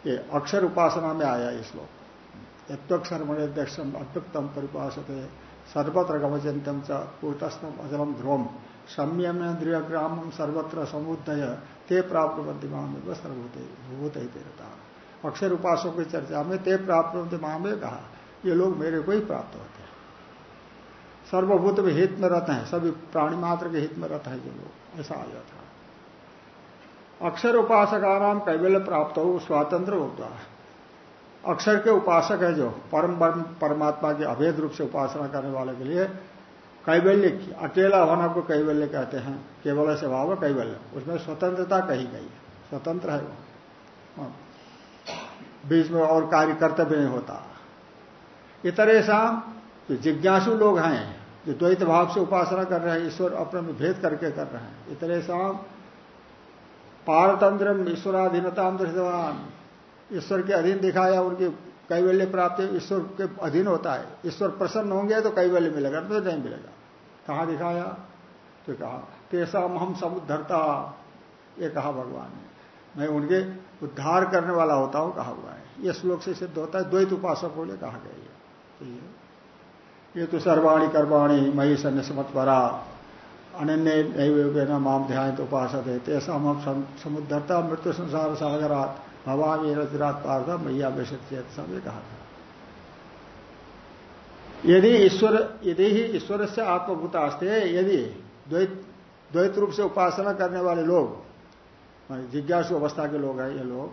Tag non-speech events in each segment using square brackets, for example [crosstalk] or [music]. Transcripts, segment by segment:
ये अक्षर उपासना में आया इस श्लोक। यत्वक्षर मणिध्यक्षम अद्भुतम परिपाशते सर्वत्र गमचंतम च कूटस्थम अजलम ध्रुवम संयमेन्द्रिय ग्रामम सर्वत्र समुदय ते प्राप्त मध्यमाम में सर्वभूत भूत ही तेरता अक्षर उपासकों की चर्चा में ते प्राप्त मध्यमाम में कहा, ये लोग मेरे को ही प्राप्त होते हैं। सर्वभूत में हित में रहते हैं। सभी प्राणी मात्र के हित में रहता है ये लोग। ऐसा आया था। अक्षर उपासकाराम कैवल्य प्राप्त हो स्वातंत्र होता है। अक्षर के उपासक है जो परम परमात्मा के अभेद रूप से उपासना करने वाले के लिए कैवल्य अकेला होना को कैवल्य कहते हैं। केवल से भाव कैवल्य, उसमें स्वतंत्रता कही गई है। स्वतंत्र है वो। हाँ। बीच में और कार्य कर्तव्य नहीं होता। इतरेशा जो जिज्ञासु लोग हैं, जो द्वैत भाव से उपासना कर रहे हैं, ईश्वर अपने में भेद करके कर रहे हैं इतरेशा पारतंत्र ईश्वराधीनता दृष्टवान। ईश्वर के अधीन दिखाया उनकी कैवल्य प्राप्ति ईश्वर के अधीन होता है। ईश्वर प्रसन्न होंगे तो कैवल्य मिलेगा तो नहीं मिलेगा। कहा दिखाया? तो कहा तेसा हम समुद्धरता, ये कहा भगवान ने। मैं उनके उद्धार करने वाला होता हूँ, कहा हुआ है। यह श्लोक से सिद्ध होता है, द्वैत उपासकों ने कहा गया ये। तो सर्वाणी कर्माणी मई सन्य समत्वरा अनन्य नैव माम ध्यान तो उपासक है तेसा हम समुद्धरता मृत्यु संसार सागरात भवामी रजरात पार्थ मैया बेशत सब ये कहा था यदि ईश्वर यदि ही ईश्वर से आत्मभूत आस्ते यदि द्वैत द्वैत रूप से उपासना करने वाले लोग जिज्ञासु अवस्था के लोग हैं ये लोग,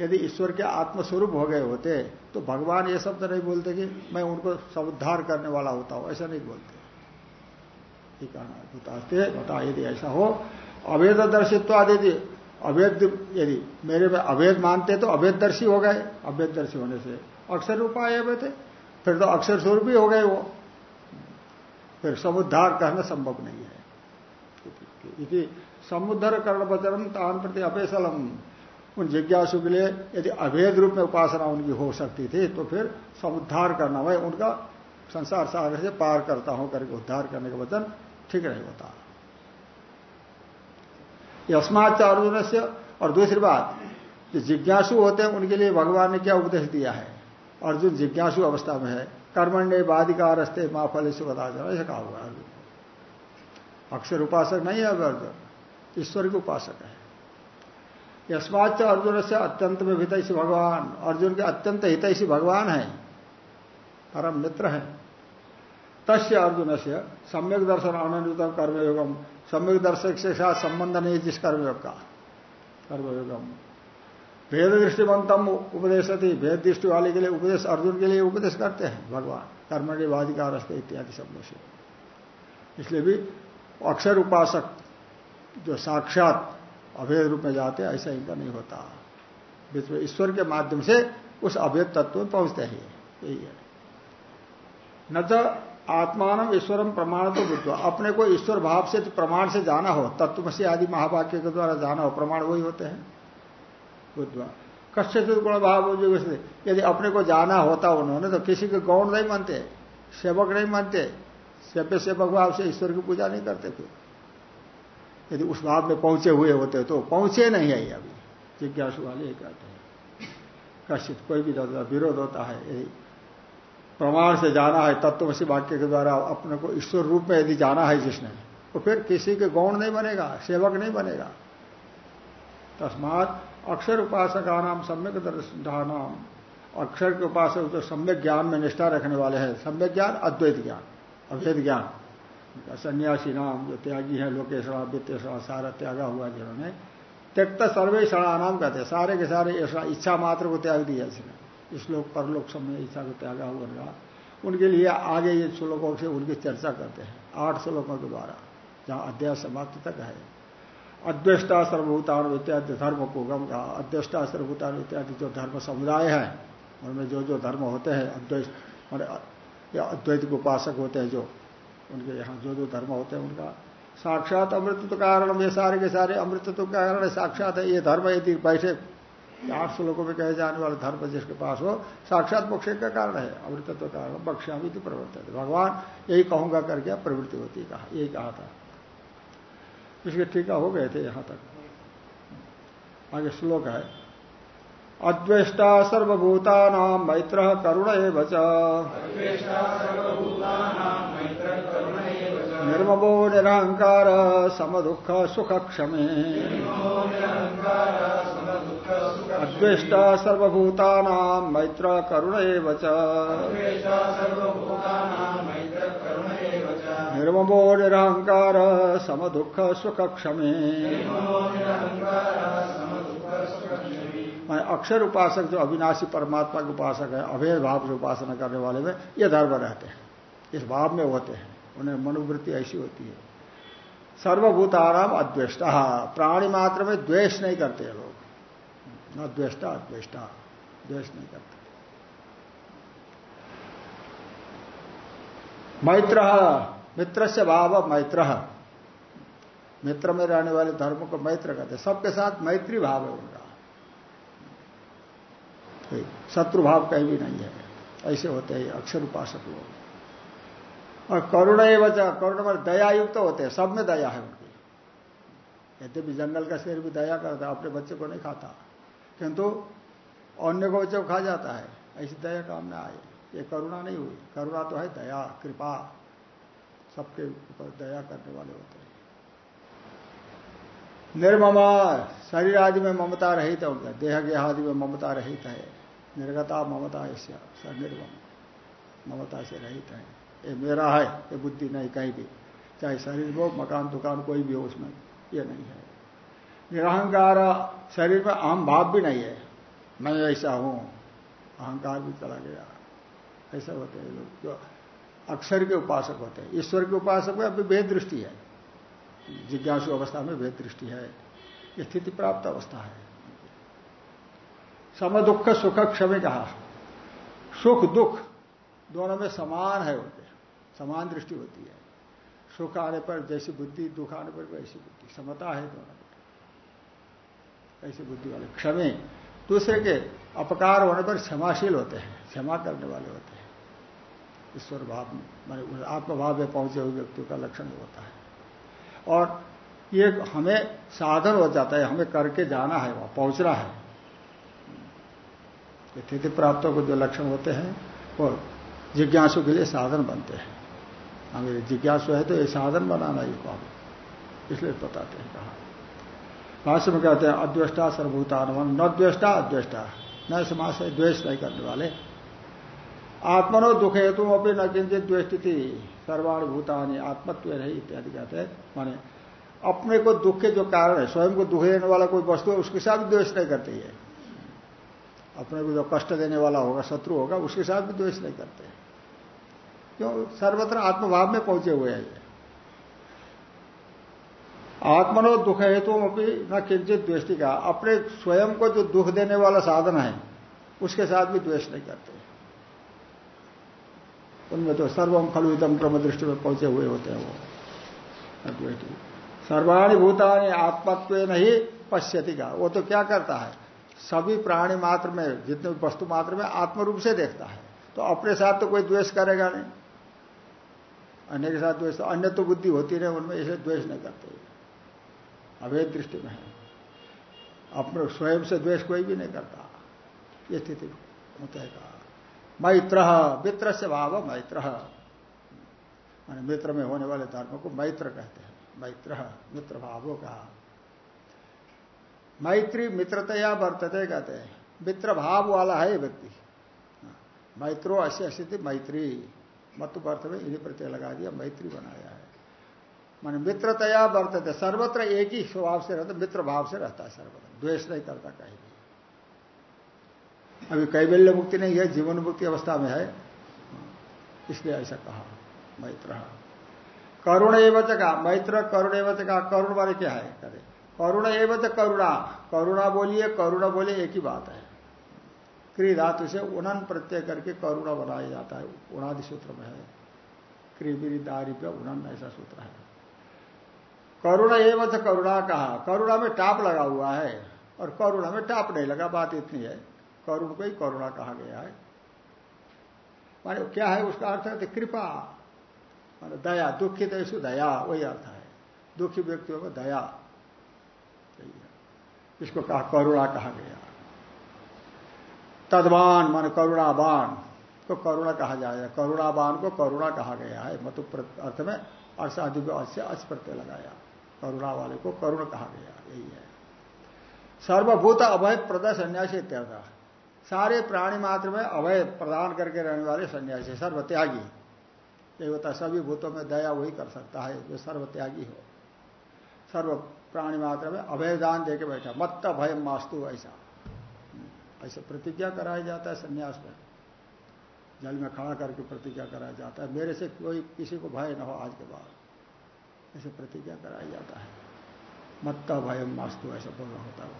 यदि ईश्वर के आत्मस्वरूप हो गए होते तो भगवान ये शब्द नहीं बोलते कि मैं उनको समुद्धार करने वाला होता हूँ, ऐसा नहीं बोलते। यदि ऐसा हो अवैध दर्शित्व आदि अवैध यदि मेरे में अवैध मानते तो अवैध दर्शी हो गए अवैध दर्शी होने से अक्षर उपाय थे फिर तो अक्षर स्वरूप ही हो गए वो। फिर समुद्धार करना संभव नहीं है। यदि समुद्र कर्ण वचन तान प्रति अपेसलम। उन जिज्ञासु के लिए यदि अभेद रूप में उपासना उनकी हो सकती थी तो फिर समुद्धार करना, मैं उनका संसार सागर से पार करता हूँ करके उद्धार करने का वचन ठीक नहीं होता यस्माच से और दूसरी बात, जो जिज्ञासु होते हैं, उनके लिए भगवान ने क्या उपदेश दिया है? अर्जुन जिज्ञासु अवस्था में है। कर्मण्य बाधिका रस्ते माँ फल से बता जाना ऐसा कहा हुआ अर्जुन। अक्षर उपासक नहीं है अर्जुन, ईश्वर के उपासक है। यस्माच अर्जुन से अत्यंत में हितैषी भगवान, अर्जुन के अत्यंत हितैषी भगवान है। परम मित्र है। तस्य अर्जुन से सम्यक दर्शन अननुत कर्मयोगम सम्यक दर्शक से साथ संबंध नहीं जिस कर्मयोग। का कर्मयोगम भेद दृष्टिवंतम उपदेश भेद दृष्टि वाले के लिए उपदेश अर्जुन के लिए उपदेश करते हैं, भगवान कर्मण्य वादिका रस्ते इत्यादि शब्दों से। इसलिए भी अक्षर उपासक जो साक्षात अभेद रूप में जाते हैं, ऐसा इनका नहीं होता। बीच में ईश्वर के माध्यम से उस अभेद तत्व में पहुँचते हैं, यही है। न तो आत्मान ईश्वरम प्रमाण तो बुद्ध अपने को ईश्वर भाव से प्रमाण से जाना हो तत्व से आदि महावाक्य के द्वारा जाना हो, प्रमाण वही होते हैं। बुद्धवा। कश्य गुण भाव यदि अपने को जाना होता उन्होंने तो किसी के गौण नहीं मानते, सेवक नहीं मानते, सेव्य सेवक भाव से ईश्वर की पूजा नहीं करते फिर यदि उस भाव में पहुँचे हुए होते तो पहुँचे नहीं है अभी। जिज्ञासु वाले कहते हैं। कश्चित कोई भी विरोध होता है, यदि प्रमाण से जाना है तत्वसी वाक्य के द्वारा अपने को ईश्वर रूप में यदि जाना है जिसने तो फिर किसी के गौण नहीं बनेगा, सेवक नहीं बनेगा। तस्मात अक्षर उपासका नाम सम्यक नाम अक्षर के उपासक जो सम्यक ज्ञान में निष्ठा रखने वाले हैं, सम्यक ज्ञान, अद्वैत ज्ञान, अभेद ज्ञान। सन्यासी नाम जो त्यागी है लोकेश्वरा वित्तेश्वरा सारा त्यागा हुआ जिन्होंने, त्यक्त सर्वे नाम कहते सारे के सारे ऐसा इच्छा मात्र को त्याग दिया इसने। श्लोक परलोक समय इच्छा को त्यागा हुआ उनके लिए आगे ये श्लोकों से उनकी चर्चा करते हैं। आठ श्लोकों के द्वारा, जहाँ अध्याय समाप्त तक है। अद्वेष्टा सर्वभूतान इत्यादि धर्म को गम का अद्वेष्टा सर्वभूतान इत्यादि जो धर्म समुदाय है, उनमें जो जो धर्म होते हैं, अद्वैत या अद्वैत उपासक होते हैं जो, उनके यहाँ जो जो धर्म होते हैं उनका। साक्षात अमृतत्व कारण, ये सारे के सारे अमृतत्व कारण साक्षात है। ये धर्म यदि बैठे आठ श्लोकों में कहे जाने वाला धर्म जिसके पास हो, साक्षात मोक्ष का कारण है, अमृतत्व कारण बक्षा भी तो प्रवर्तित भगवान यही कहूँगा करके प्रवृत्ति होती कहा, यही कहा था। इसके टीका हो गए थे यहाँ तक। आगे श्लोक है, अद्वेष्टा सर्वभूता नाम मैत्र करुण एवच निर्ममो निरहंकार समदुख सुख क्षमे अद्वेष्ट सर्वभूतानां मैत्र करुण एव निर्ममो निरहंकार समदुख सुख क्षमे मैं अक्षर उपासक जो अविनाशी परमात्मा के उपासक है, अभेद भाव से उपासना करने वाले में ये धर्म रहते हैं। इस भाव में होते हैं। उन्हें मनोवृत्ति ऐसी होती है। सर्वभूताराम अद्वेष्टा। प्राणी मात्र में द्वेष नहीं करते लोग। न द्वेष्टा, अद्वेष्टा। द्वेष नहीं करते। मैत्र मित्र से भाव मैत्र। मित्र में रहने वाले धर्म को मैत्र कहते सबके साथ मैत्री भाव है उनका। शत्रु भाव कहीं भी नहीं है। ऐसे होते हैं अक्षर उपासक लोग। और करुण करुण में दया युक्त तो होते हैं, सब में दया है उनकी। यद्यपि जंगल का शेर भी दया करता है, अपने बच्चे को नहीं खाता। किंतु अन्य को बच्चे को खा जाता है, ऐसी दया काम में आए ये करुणा नहीं हुई। करुणा तो है दया, कृपा। सबके ऊपर दया करने वाले होते हैं। निर्ममा, शरीर आदि में ममता रहित है उनका। देह गेह आदि में ममता रहित है। निर्गता ममता ऐसे निर्मम ममता से रहित है। ये मेरा है, ये बुद्धि नहीं कहीं भी। चाहे शरीर हो, मकान, दुकान, कोई भी हो उसमें, ये नहीं है। निरहंकार शरीर में अहम भाव भी नहीं है। मैं ऐसा हूँ। अहंकार भी चला गया। ऐसा होते हैं लोग जो अक्षर के उपासक होते हैं। ईश्वर के उपासक में अभी भेद दृष्टि है। जिज्ञासु अवस्था में भेद दृष्टि है। स्थिति प्राप्त अवस्था है। सम दुख सुख क्षमे कहा। सुख दुख दोनों में समान है उनके। समान दृष्टि होती है। सुख आने पर जैसी बुद्धि, दुख आने पर वैसी बुद्धि। समता है दोनों में। ऐसी बुद्धि वाले क्षमे दूसरे के अपकार होने पर क्षमाशील होते हैं, क्षमा करने वाले होते हैं। ईश्वर भाव मान आत्मभाव में पहुँचे हुए व्यक्तियों का लक्षण होता है। और ये हमें साधन हो जाता है, हमें करके जाना है, वहाँ पहुँचना है। स्थिति प्राप्त को जो लक्षण होते हैं, वो जिज्ञासु के लिए साधन बनते हैं। हमें जिज्ञासु है तो ये साधन बनाना ही काम इसलिए बताते हैं कहा। भाष्य में कहते हैं, अद्वेष्टा सर्वभूतानुमान न द्वेष्टा, अद्वेष्टा। न समाज से द्वेष नहीं करने वाले। आत्मनो दुख हेतु अपनी न किंचित द्वेष्टि सर्वाण भूतानी, आत्मत्व रही इत्यादि कहते हैं। माने, अपने को दुख के जो कारण है, स्वयं को दुख देने वाला कोई वस्तु है, उसके साथ द्वेष नहीं करती है। अपने को जो कष्ट देने वाला होगा, शत्रु होगा, उसके साथ भी द्वेष नहीं करते क्यों? सर्वत्र आत्मभाव में पहुँचे हुए हैं आत्मनो दुख हेतु अपनी न किंचित द्वेष्टि का। अपने स्वयं को जो दुख देने वाला साधन है, उसके साथ भी द्वेष नहीं करते। उनमें तो सर्वम खलुदम क्रम दृष्टि में पहुँचे हुए होते हैं वो। सर्वाणी भूतानी आत्मत्व नहीं पश्यति का। वो तो क्या करता है? सभी प्राणी मात्र में, जितने वस्तु मात्र में आत्म रूप से देखता है। तो अपने साथ तो कोई द्वेष करेगा नहीं। अन्य के साथ द्वेष तो अन्य तो बुद्धि होती नहीं उनमें इसे द्वेष नहीं करते। अवैध दृष्टि में है। अपने स्वयं से द्वेष कोई भी नहीं करता। ये स्थिति होता है कहा। मैत्र मित्र से भाव मैत्र। मित्र में होने वाले धर्म को मैत्र कहते हैं। मैत्र, मित्र भावों का। मैत्री मित्रतया वर्तते, कहते हैं। मित्र भाव वाला है व्यक्ति। मैत्रो अश्य स्थिति मैत्री। मत अर्थ में इन्हीं प्रत्यय लगा दिया, मैत्री बनाया है। मान मित्रतया वर्तते, सर्वत्र एक ही स्वभाव से रहता मित्र भाव से रहता है सर्वत्र। द्वेष नहीं करता कहीं भी। अभी कैबल्य मुक्ति नहीं है, जीवन मुक्ति अवस्था में है। इसलिए ऐसा कहा, मैत्र। करुण एवं का मैत्र, करुण एवं का करुण वाले क्या है? करे। करुण एवं करुणा। करुणा बोलिए करुणा बोलिए एक ही बात है। क्री धातु से उनन प्रत्यय करके करुणा बनाया जाता है। उणादि सूत्र में है। क्रिबिरी दारी पे उनन ऐसा सूत्र है। करुणा एवं करुणा कहा। करुणा में टाप लगा हुआ है और करुणा में टाप नहीं लगा। बात इतनी है। करुण को ही करुणा कहा गया है। माने क्या है उसका अर्थ है? कृपा। मान दया दुखित ऐसु दया, वही अर्थ है। दुखी व्यक्तियों में दया। इसको कहा करुणा कहा गया। तदवान मान करुणाबान को करुणा कहा जाएगा। करुणाबान को करुणा कहा गया है। मतु अर्थ में अर्षादि से अच प्रत्यय लगाया। करुणा वाले को करुण कहा गया। यही है। सर्वभूत अभय प्रदा सन्यासी इत्यादि सारे प्राणी मात्र में अभय प्रदान करके रहने वाले सन्यासी, सर्वत्यागी। यही होता सभी भूतों में दया वही कर सकता है जो सर्वत्यागी हो। सर्व प्राणी मात्र में अभयदान देके बैठा मत भय मास्तु ऐसा। ऐसे प्रतिज्ञा कराया जाता है संन्यास में जल में खड़ा करके प्रतिज्ञा कराया जाता है। मेरे से कोई किसी को भय न हो आज के बाद। ऐसे प्रतिज्ञा कराया जाता है। मत्ता भय मास्तु ऐसा बोलना होता है।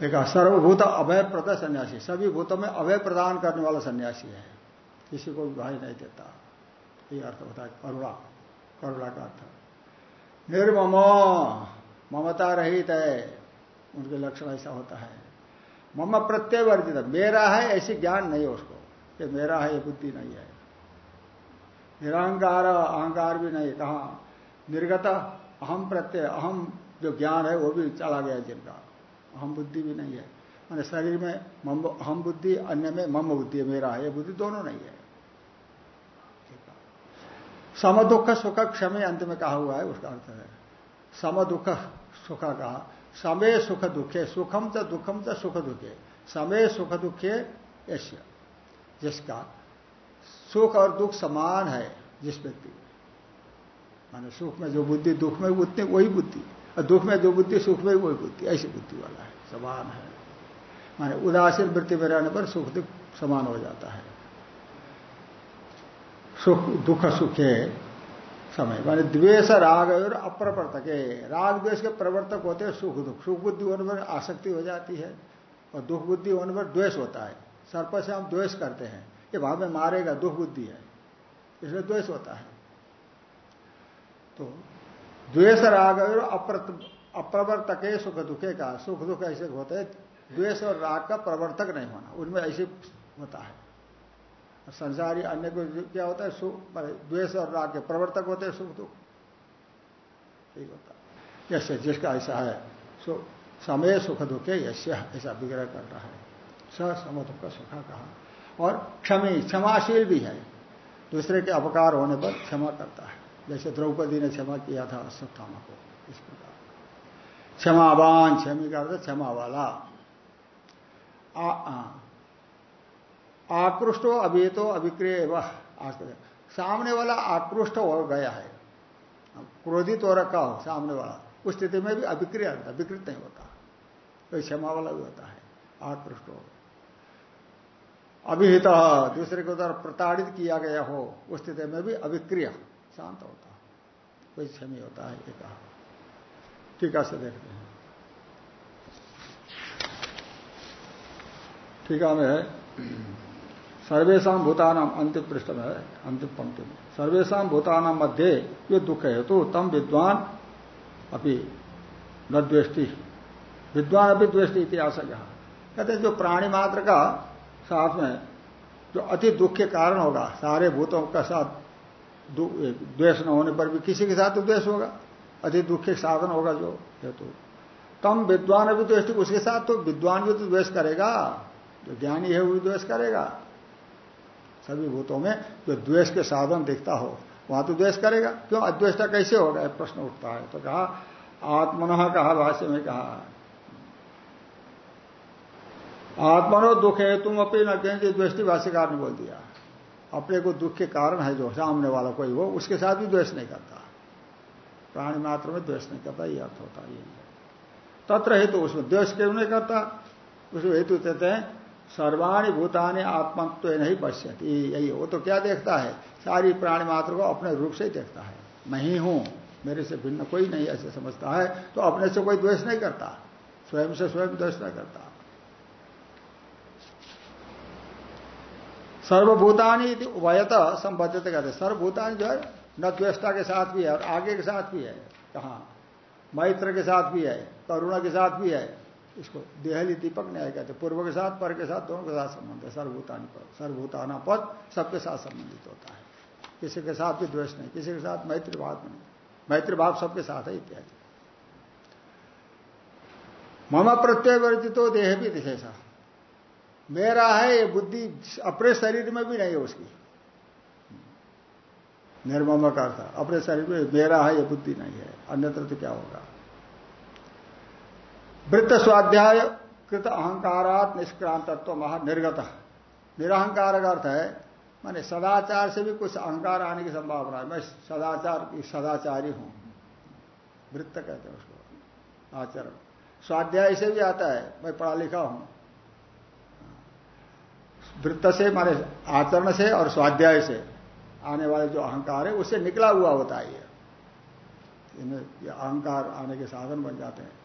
देखा सर्वभूत अभय प्रदा सन्यासी। सभी भूतों में अभय प्रदान करने वाला सन्यासी है। किसी को भी भय नहीं देता। ये अर्थ होता है करुणा। करुणा का अर्थ। निर्मम, ममता रहित है। उनके लक्षण ऐसा होता है। मम प्रत्यय वर्जित मेरा है, ऐसी ज्ञान नहीं है उसको। ये मेरा है, ये बुद्धि नहीं है। निरहंकार, अहंकार भी नहीं। कहा, निर्गत, अहम प्रत्यय, अहम जो ज्ञान है, वो भी चला गया जिनका। अहम बुद्धि भी नहीं है। मैंने शरीर में अहम बुद्धि, अन्य में मम बुद्धि मेरा है। ये बुद्धि दोनों नहीं है। सम दुख सुख क्षमे अंत में कहा हुआ है, उसका अर्थ है। सम दुख सुख कहा। समय सुख दुखे, सुखम च दुखम च सुख दुखे। समय सुख दुखे, ऐश्य। जिसका सुख और दुख समान है, जिस व्यक्ति। माने सुख में जो बुद्धि, दुख में उतनी वही बुद्धि। और दुख में जो बुद्धि, सुख में वही बुद्धि। ऐसी बुद्धि वाला है, समान है। माने उदासीन वृत्ति में रहने पर सुख दुख समान हो जाता है। सुख, दुख, सुख समय। माने द्वेष, राग और अप्रवर्तक राग, द्वेष के प्रवर्तक होते हैं सुख, दुख। सुख बुद्धि होने पर आसक्ति हो जाती है और दुख बुद्धि होने पर द्वेष होता है। सर्प से हम द्वेष करते हैं। ये भाव में मारेगा, दुख बुद्धि है। इसलिए द्वेष होता है। तो द्वेष, राग और अप्रवर्तक सुख, दुखे का। सुख, दुख ऐसे होते हैं। द्वेष और राग का प्रवर्तक नहीं होना। उनमें ऐसे होता है। संसारी अन्य को क्या होता है, सुख द्वेष और राग के प्रवर्तक होते हैं, सुख दुख। ठीक होता है। यश जिसका ऐसा है, सो समय सुख दुखे यश्य, ऐसा विग्रह कर रहा है। स सम दुख सुखा कहा। और क्षमी, क्षमाशील भी है। दूसरे के अपकार होने पर क्षमा करता है। जैसे द्रौपदी ने क्षमा किया था अश्वत्थामा को, इस प्रकार। क्षमावान, क्षमी का क्षमा वाला। हो अभी तो अभिक्रिय वह सामने वाला आकृष्ट हो गया है। क्रोधित हो रखा हो सामने वाला। उस स्थिति में भी अभिक्रिय रहता विकृत नहीं होता। तो क्षमा वाला भी होता है। आकृष्ट हो। अभिहित, दूसरे के द्वारा प्रताड़ित किया गया हो, उस स्थिति में भी अभिक्रिय शांत होता कोई क्षमी होता है, ये कहा। टीका से देखते हैं। टीका में है। सर्वेशा भूतानाम अंतिम पृष्ठ में है अंतिम पंक्ति में। सर्वेशा भूतानाम मध्य ये दुख है तो तम विद्वान अभी न द्वेष्टि। विद्वान अभी द्वेष्टि इतिहास यहाँ कहते जो प्राणी मात्र का साथ में, जो अति दुख के कारण होगा, सारे भूतों का साथ द्वेष न होने पर भी किसी के साथ तो द्वेष होगा। अति दुख के साधन होगा जो हेतु। तम विद्वान अभी द्वेष्टि, उसके साथ तो विद्वान भी तो द्वेष करेगा। जो ज्ञानी है, वो भी द्वेष करेगा। सभी भूतों में जो द्वेष के साधन दिखता हो, वहाँ तो द्वेष करेगा। क्यों? अद्वेष्टा कैसे होगा? प्रश्न उठता है। तो कहा, आत्मन कहा, भाष्य में कहा, आत्मनो दुख है तुम अपनी न कहेंगे द्वेष्टि भाष्यकार ने बोल दिया। अपने को दुख के कारण है जो, सामने वाला कोई हो उसके साथ भी द्वेष नहीं करता। प्राणी मात्र में द्वेष नहीं करता, ये अर्थ होता है तत्र हेतु उसमें द्वेष क्यों नहीं करता? उसमें हेतु कहते हैं सर्वाणी भूतानी आत्मत्व नहीं पश्यती। यही वो तो क्या देखता है? सारी प्राणी मात्र को अपने रूप से देखता है। मैं ही हूँ। मेरे से भिन्न कोई नहीं ऐसे समझता है। तो अपने से कोई द्वेष नहीं करता। स्वयं से स्वयं द्वेष नहीं करता। सर्वभूतानी उभयत संबद्धित कहते सर्वभूतानी जो है, न द्वेष्टा के साथ भी है और आगे के साथ भी है। कहा? मैत्र के साथ भी है, करुणा के साथ भी है। इसको देहली दीपक न्याय कहते, पूर्व के साथ, पर के साथ, दोनों के साथ संबंध है। सर्वभूतानी पद, सर्वभूताना पद, सबके साथ संबंधित होता है। किसी के साथ भी द्वेष नहीं, किसी के साथ मैत्री भाव नहीं। मैत्री भाव सबके साथ है, इत्यादि। मम प्रत्यय वर्जितो देह भी दिशेषा मेरा है, ये बुद्धि अपने शरीर में भी नहीं है उसकी। निर्मम का अपने शरीर में मेरा है, ये बुद्धि नहीं है। अन्यत्र तो क्या होगा? वृत्त स्वाध्याय कृत अहंकारात निष्क्रांतत्व महा निर्गत। निरहंकार का अर्थ है, माने सदाचार से भी कुछ अहंकार आने की संभावना है। मैं सदाचार सदाचारी हूँ। वृत्त कहते हैं उसको, आचरण। स्वाध्याय से भी आता है, मैं पढ़ा लिखा हूँ। वृत्त से, माने आचरण से और स्वाध्याय से आने वाले जो अहंकार है, उससे निकला हुआ होता है ये अहंकार आने के साधन बन जाते हैं।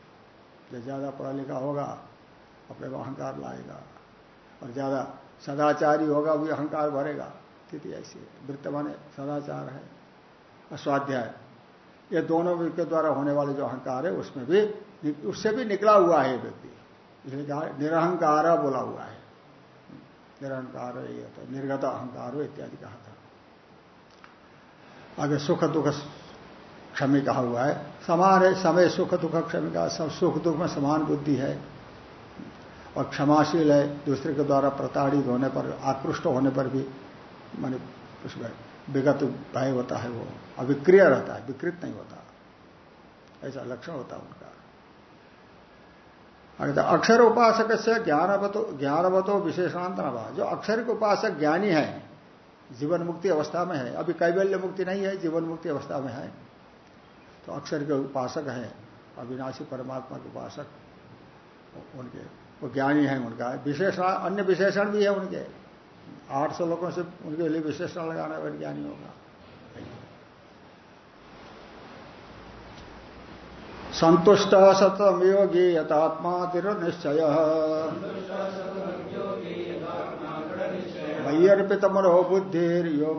जो ज़्यादा पढ़ा लिखा होगा, अपने को अहंकार लाएगा। और ज़्यादा सदाचारी होगा भी अहंकार भरेगा। स्थिति ऐसी है। वृत्त माने सदाचार है। अस्वाध्याय ये दोनों के द्वारा होने वाले जो अहंकार है, उसमें भी उससे भी निकला हुआ है व्यक्ति। इसलिए निरहंकार बोला हुआ है। निरहंकार तो निर्गत अहंकार इत्यादि कहा था। आगे सुख दुख क्षमी कहा हुआ है। समान है समय सुख दुख क्षमी का सब सुख दुख में समान बुद्धि है और क्षमाशील है। दूसरे के द्वारा प्रताड़ित होने पर, आकृष्ट होने पर भी माने उसमें विगत भय होता है वो। अविक्रिय रहता है, विकृत नहीं होता। ऐसा लक्षण होता है उनका। अक्षर उपासक से ज्ञानवतो ज्ञानवतो विशेषणांत जो अक्षर के उपासक ज्ञानी है, जीवन मुक्ति अवस्था में है। अभी कैबल्य मुक्ति नहीं है, जीवन मुक्ति अवस्था में है। तो अक्षर के उपासक हैं, अविनाशी परमात्मा के उपासक, उनके, वो ज्ञानी है उनका। विशेषण, अन्य विशेषण भी है उनके। आठ सौ लोगों से उनके लिए विशेषण लगाना वह ज्ञानी होगा संतुष्ट सतम योगी यथात्मा निश्चय मय्यर्पित मनो बुद्धिर यो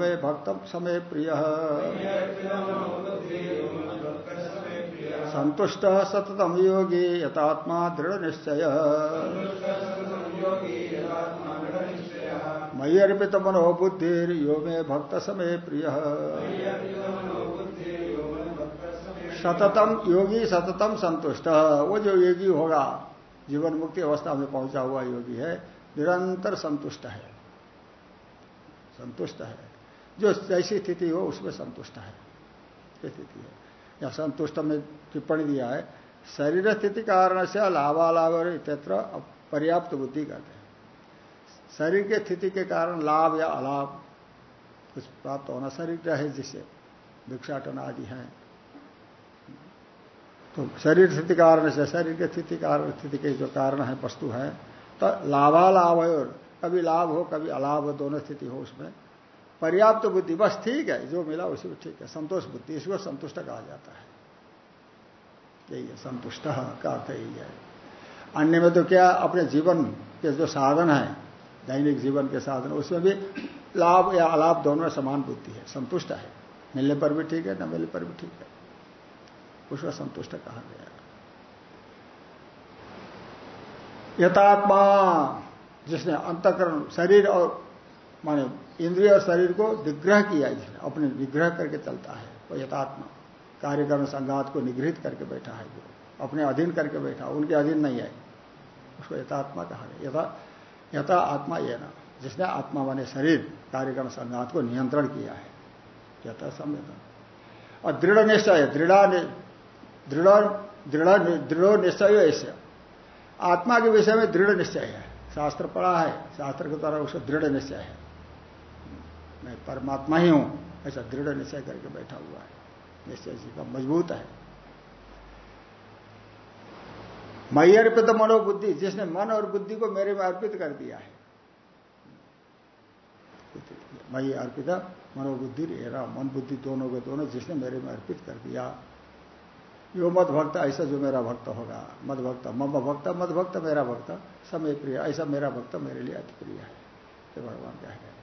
मे भक्त समय प्रिय। संतुष्ट सततम योगी यथात्मा दृढ़ निश्चय मयि अर्पित मनो बुद्धिर भक्त समय प्रिय। सततम योगी सततम संतुष्ट वो जो योगी होगा जीवन मुक्ति अवस्था में पहुँचा हुआ योगी है। निरंतर संतुष्ट है। संतुष्ट है। जो जैसी स्थिति हो, उसमें संतुष्ट है। स्थिति है। या संतुष्ट में टिप्पणी दिया है, शरीर स्थिति कारण से लाभालाभ इत्यत्र पर्याप्त बुद्धि करते हैं। शरीर के स्थिति के कारण लाभ या अलाभ, कुछ प्राप्त होना शरीर रहे जिससे भिक्षाटन आदि है। तो शरीर स्थिति कारण से, शरीर के स्थिति कारण, स्थिति के जो कारण है, वस्तु है लाभालाभ है और कभी लाभ हो, कभी अलाभ हो, दोनों स्थिति हो उसमें। पर्याप्त तो बुद्धि, बस ठीक है, जो मिला उसी में ठीक है। संतोष बुद्धि, इसको संतुष्ट कहा जाता है। यही है, संतुष्ट का अर्थ यही है। अन्य में तो क्या, अपने जीवन के जो साधन है, दैनिक जीवन के साधन, उसमें भी लाभ या अलाभ दोनों में समान बुद्धि है। संतुष्ट है। मिलने पर भी ठीक है, न मिलने पर भी ठीक है। उसका संतुष्ट कहा गया यथात्मा, जिसने अंतकरण शरीर और, माने इंद्रिय और शरीर को निग्रह किया, जिसने अपने निग्रह करके चलता है, वो यथात्मा। कार्यक्रम संघात को निगृहित करके बैठा है जो अपने अधीन करके बैठा उनके अधीन नहीं है। उसको यथात्मा कहा गया। यथा यथा आत्मा ये ना, जिसने आत्मा माने शरीर कार्यक्रम संघात को नियंत्रण किया है। यथा संवेदन और दृढ़ निश्चय दृढ़ दृढ़ दृढ़ दृढ़ निश्चय ऐसे। आत्मा के विषय में दृढ़ निश्चय है। शास्त्र पढ़ा है, शास्त्र के द्वारा उसका दृढ़ निश्चय है। मैं परमात्मा ही हूँ, ऐसा दृढ़ निश्चय करके बैठा हुआ है। निश्चय जी का मज़बूत है। मई अर्पित मनोबुद्धि, जिसने मन और बुद्धि को मेरे में अर्पित कर दिया है। मई अर्पित मनोबुद्धि मन बुद्धि दोनों के दोनों, जिसने मेरे में अर्पित कर दिया। यो मत भक्त ऐसा जो मेरा भक्त होगा। मत भक्त मम भक्त मत भक्त मेरा भक्त। समय प्रिय, ऐसा मेरा भक्त मेरे लिए अति प्रिय है। ये भगवान कह रहे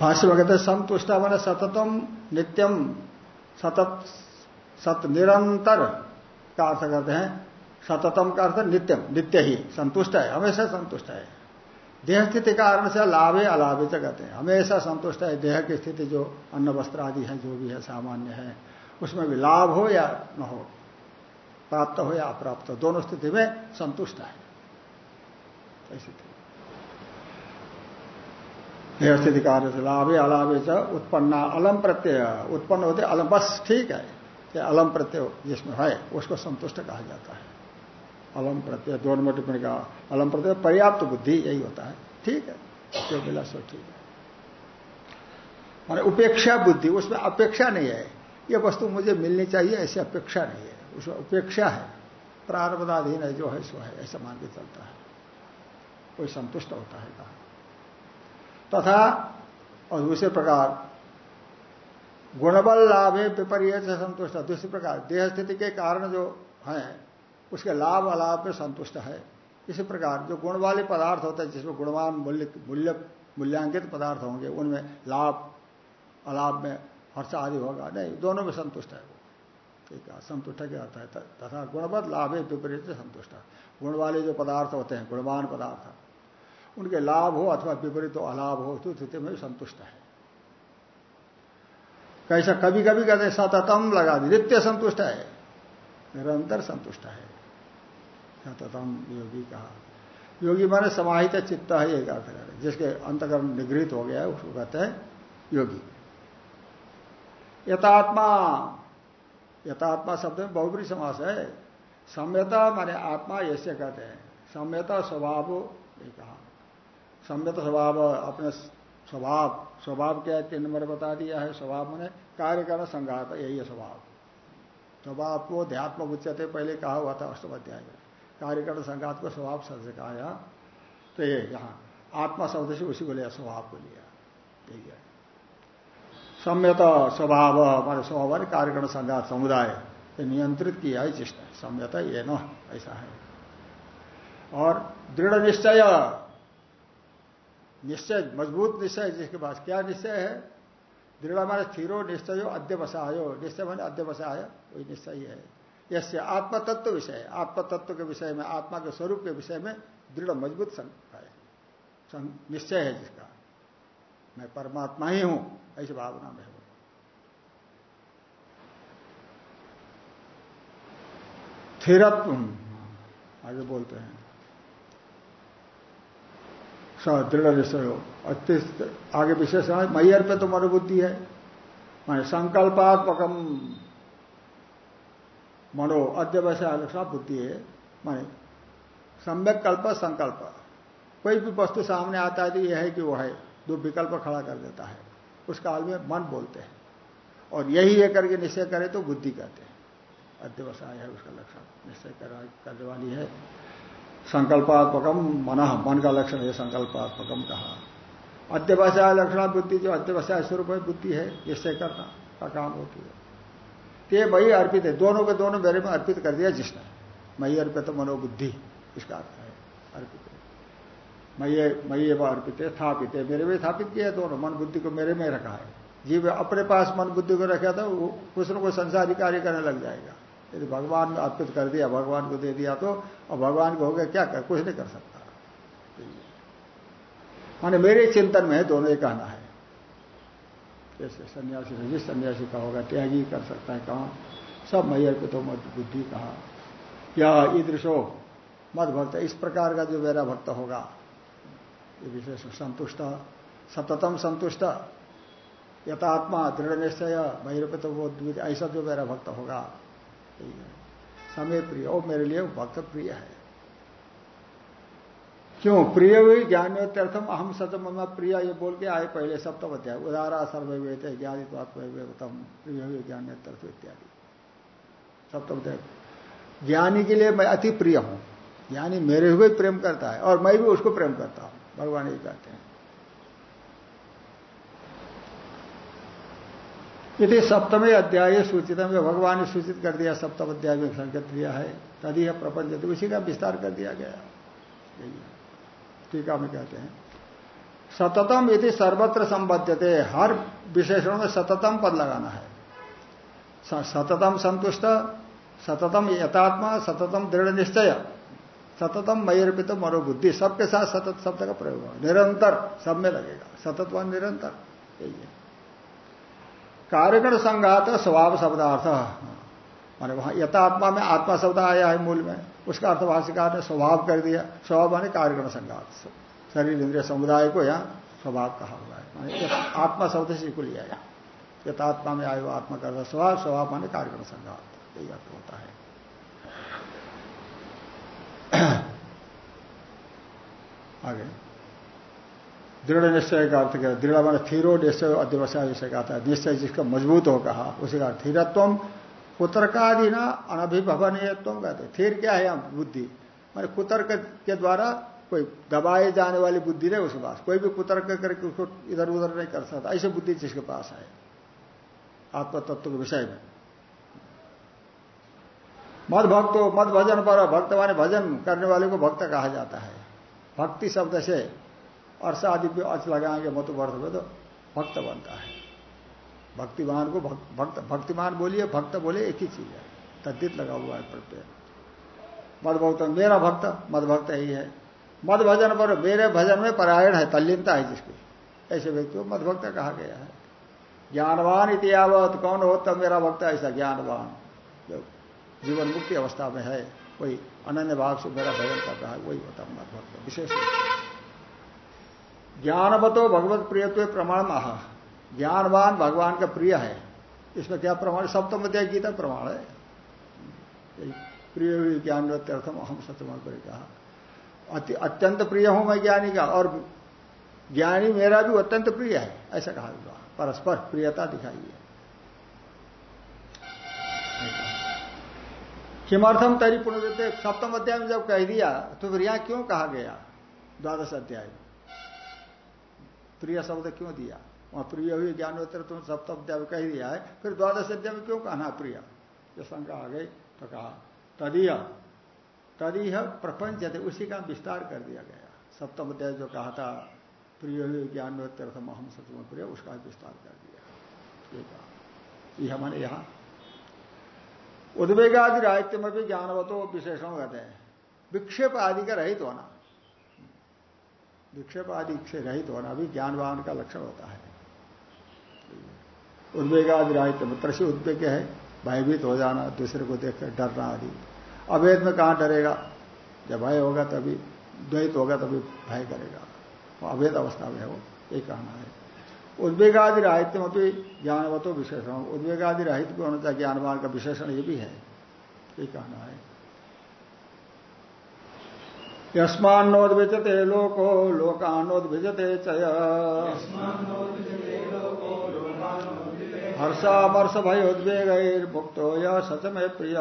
भाष्य में कहते संतुष्ट मन सततम नित्यम सतत, सत निरंतर का अर्थ करते हैं। सततम का अर्थ नित्यम, नित्य ही, संतुष्ट है, हमेशा संतुष्ट है। देह स्थिति कारण से लाभे अलाभे से कहते हैं। हमेशा संतुष्ट है देह की स्थिति जो अन्न, वस्त्र आदि है, जो भी है, सामान्य है, उसमें भी लाभ हो या न हो, प्राप्त हो या अप्राप्त हो, दोनों स्थिति में संतुष्ट है। ऐसी देह स्थिति कार्य से लाभे, अलाभे से उत्पन्ना, अलम प्रत्यय, उत्पन्न होते, अलम बस ठीक है अलम प्रत्यय जिसमें है, उसको संतुष्ट कहा जाता है। अलम प्रत्यय, दोनों में टिप्पणी का अलम प्रत्यय, पर्याप्त बुद्धि, यही होता है। ठीक है? जो मिला सो ठीक है। माने उपेक्षा बुद्धि, उसमें अपेक्षा नहीं है। ये वस्तु मुझे मिलनी चाहिए, ऐसी अपेक्षा नहीं है। उसमें उपेक्षा है। प्रारब्धाधीन है, जो है सो है, ऐसा मान के चलता है। कोई संतुष्ट होता है कहा। तथा और दूसरे प्रकार, गुणबल लाभ विपरीत से संतुष्ट। दूसरी प्रकार, देह स्थिति के कारण जो है उसके लाभ अलाभ में संतुष्ट है। इसी प्रकार जो गुण वाले पदार्थ होते हैं, जिसमें गुणवान मूल्य मूल्य, मूल्यांकित पदार्थ होंगे, उनमें लाभ, अलाभ में हर्ष आदि होगा। नहीं, दोनों में संतुष्ट है वो। ठीक है, संतुष्ट क्या होता है? तथा गुणवत लाभ है विपरीत संतुष्ट गुण वाले जो पदार्थ होते हैं, गुणवान पदार्थ, उनके लाभ हो अथवा विपरीत हो, अलाभ हो तो स्थिति में संतुष्ट है। कैसा कभी कभी कहते हैं, सततम लगा दी। नित्य संतुष्ट है। निरंतर संतुष्ट है। सततम योगी कहा। योगी माने समाहित चित्त है एक अर्थ कर जिसके अंतकरण निगृहित हो गया है, उसको कहते हैं योगी। यथात्मा। यथात्मा शब्द में बहुबरी समास है। सम्यता माने आत्मा, ऐसे कहते हैं। सम्यता स्वभाव, ये कहा। सम्यता स्वभाव, अपने स्वभाव। स्वभाव क्या है? तीन नंबर बता दिया है। स्वभाव मैंने कार्य करना संघात, यही है स्वभाव। स्वभाव को ध्यात्मक उच्चते पहले कहा हुआ था अष्टम अध्याय में। कार्यकरण संघात को स्वभाव शब्द से कहा तो ये यहाँ, आत्मा शब्द से उसी को लिया, स्वभाव को लिया। ठीक है। सम्यत स्वभाव हमारे स्वभाव कार्यकरण संघात, समुदाय नियंत्रित किया है जिसने। सम्यता ये न, ऐसा है। और दृढ़ निश्चय निश्चय, मज़बूत निश्चय जिसके पास क्या निश्चय है? दृढ़ माने स्थिरो, निश्चय अद्य बसायो निश्चय माने अद्य बसाय वही निश्चय है। यसे आत्मा तत्व विषय। आत्मा तत्व के विषय में, आत्मा के स्वरूप के विषय में दृढ़ मज़बूत है। निश्चय है जिसका। मैं परमात्मा ही हूँ, ऐसी भावना में हूँ। स्थिरत्व, आगे बोलते हैं। दृढ़ निश्चय हो। आगे विशेष मैयर पे तो मनोबुद्धि है। माने संकल्पात्मकम मनो अध्यवसाय आलोचना बुद्धि है, माने, सम्यक कल्प, संकल्प। कोई भी वस्तु सामने आता है तो यह है कि वो है दो विकल्प खड़ा कर देता है। उस काल में मन बोलते हैं। और यही है करके निश्चय करे तो बुद्धि कहते हैं। अध्यवसाय है, उसका लक्षण निश्चय करने वाली है। संकल्पात्मकम मन मन का लक्षण है, संकल्पात्मकम कहा। अध्यवसाय लक्षण बुद्धि, जो अध्यवसाय स्वरूप है बुद्धि है, निश्चय करना, का काम होती है। ते वही अर्पित है। दोनों के दोनों मेरे में अर्पित कर दिया जिसने। मई अर्पित मनोबुद्धि, इसका अर्थ है अर्पित। मये मई वह अर्पित है, स्थापित है। मेरे में स्थापित किया दोनों। मन बुद्धि को मेरे में रखा है। जीव अपने पास मन बुद्धि को रखा था, वो कुछ न कुछ संसारी कार्य करने लग जाएगा। यदि भगवान में अर्पित कर दिया, भगवान को दे दिया तो अब भगवान को हो गया, क्या कर, कुछ नहीं कर सकता। माने मेरे चिंतन में दोनों ही कहना है। जैसे सन्यासी रजित सन्यासी का होगा, त्यागी कर सकता है कहा सब मैयर को तो मत बुद्धि कहा। या ईदृशो मत भक्त, इस प्रकार का जो मेरा भक्त होगा, ये विशेष संतुष्ट, सततम संतुष्ट। यथात्मा, दृढ़ निश्चय पे तो वो ऐसा जो मेरा भक्त होगा। समय प्रिय वो मेरे लिए भक्त प्रिय है। क्यों? प्रिय हुई ज्ञानोत्यर्थम अहम सतम प्रिय, ये बोल के आए पहले सप्तम अध्याय। उदारा सर्ववेद ज्ञानित्वात्म प्रिय हुई ज्ञानोत्यर्थ इत्यादि। सप्तम अध्याय। ज्ञानी के लिए मैं अति प्रिय हूँ। ज्ञानी मेरे हुए प्रेम करता है, और मैं भी उसको प्रेम करता हूँ। भगवान ये कहते हैं। यदि सप्तमे अध्याय सूचित में भगवान ने सूचित कर दिया, सप्तम अध्याय में संकेत दिया है। है प्रपंच उसी का विस्तार कर दिया गया। टीका में कहते हैं। सततम यदि सर्वत्र संबद्धते हर विशेषणों में सततम पद लगाना है। सततम संतुष्ट, सततम यथात्मा, सततम दृढ़ निश्चय, सततम मयर्पित मनोबुद्धि। सबके साथ सतत शब्द का प्रयोग होगा। निरंतर, सब में लगेगा। सतत व निरंतर। यही है। कार्यगण संघात स्वभाव शब्दार्थ। माने वहाँ यथात्मा में आत्मा शब्द आया है मूल में। उसका अर्थ भाषिकार ने स्वभाव कर दिया। स्वभाव माने कार्यक्रम संघात। शरीर इंद्रिय समुदाय को यहाँ स्वभाव कहा हुआ है। आत्मा शब्द से को लिया यहाँ। यथात्मा में आए आत्मा का स्वभाव स्वभाव माने कार्यक्रम संघात। यही अर्थ होता है। आगे। दृढ़ निश्चय का अर्थ क्या? दृढ़ मान थीरो निश्चय अध्यवसाय विषय का था निश्चय जिसका मज़बूत हो कहा, उसी का स्थिरत्व कुतर्कादि ना अनभिभवनीयत्व कहते फिर क्या है यहाँ बुद्धि? माने कुतर्क के द्वारा कोई दबाए जाने वाली बुद्धि नहीं उसके पास। कोई भी कुतर्क करके उसको इधर उधर नहीं कर सकता। ऐसे बुद्धि जिसके पास है। आत्म तत्व के विषय में। मद भक्त मद भजन पर भक्त माने भजन करने वाले को भक्त कहा जाता है। भक्ति शब्द से अर्ष आदि पे अर्थ लगाएँगे मत वर्ष में तो भक्त बनता है। भक्तिमान को भक्त भक्तिमान बोलिए, भक्त बोले, एक ही चीज़ है। तद्दित लगा हुआ है प्रत्यय। मद भक्त मेरा भक्त मद भक्त ही है। मद भजन पर, मेरे भजन में परायण है, तल्लीनता है जिसकी। ऐसे व्यक्ति को मद भक्त कहा गया है। ज्ञानवान इतिहावत कौन हो तब मेरा भक्त, ऐसा ज्ञानवान। जो जीवन मुक्ति अवस्था में है कोई अनन्य भाव से मेरा भजन कर रहा है, वही होता मद भक्त विशेष ज्ञानवतो भगवत प्रियत्व प्रमाण महा ज्ञानवान भगवान का प्रिय है। इसमें क्या प्रमाण सप्तम अध्याय गीता प्रमाण है। प्रिय ज्ञान अर्थम अहम सत्यमान पर कहा। अत्यंत प्रिय हूँ मैं ज्ञानी का, और ज्ञानी मेरा भी अत्यंत प्रिय है, ऐसा कहा हुआ। परस्पर प्रियता दिखाई है। किमर्थम तरी पुनरुत्ते? सप्तम अध्याय में जब कह दिया तो फिर क्यों कहा गया? द्वादश अध्याय प्रिय शब्द क्यों दिया? वहाँ प्रिय हुई ज्ञानोत्तर तुम सप्तम कह दिया है। फिर द्वादश अध्याय में क्यों कहना प्रिय? जो शंका आ गई तो कहा, तदीय तदीय प्रपंच थे उसी का विस्तार कर दिया गया। सप्तम अध्याय जो कहा था, प्रिय हुई ज्ञानोत्तर हम सतम प्रिय, उसका विस्तार कर दिया। ये कहा। यह मैंने यहाँ। उद्वेगादि राहित्य में भी ज्ञानवतो विशेषण कहते हैं। विक्षेप आदि का रहित होना। विक्षेप आदि से रहित होना भी ज्ञानवान का लक्षण होता है। उद्वेगादि राहित्य में त्रसी उद्वेग है, भयभीत हो जाना, दूसरे को देखकर डरना आदि। अवैध में कहाँ डरेगा? जब भय होगा तभी, द्वैत होगा तभी भय करेगा। वो अवैध अवस्था में हो ये कहना है। उद्वेगादि राहित्य में भी ज्ञानवतो विशेषण। उद्वेगादि राहित्य भी होना चाहिए ज्ञानवान का विशेषण, ये भी है। ये कहना है। यस्मान्नोद्विजते लोको, लोकान्नोद्विजते चय। हर्षामर्ष भयोद्वेगैर्मुक्तो यह सच में प्रिय।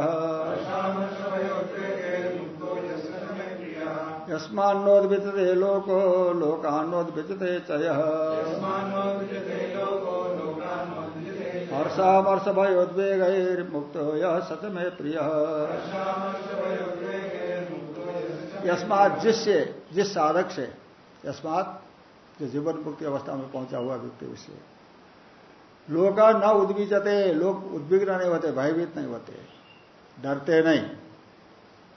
यस्मान्नोद्विजते लोको लोकान्नोद्विजते चय हर्षामर्ष भयोद्वेगैर्मुक्तो यह सच में प्रिय। यस्मात जिससे जिस साधक से यस्मात जो जीवन मुक्ति अवस्था में पहुँचा हुआ व्यक्ति उससे लोग न उद्विजते लोग उद्विग्न नहीं होते, भयभीत नहीं होते। डरते नहीं।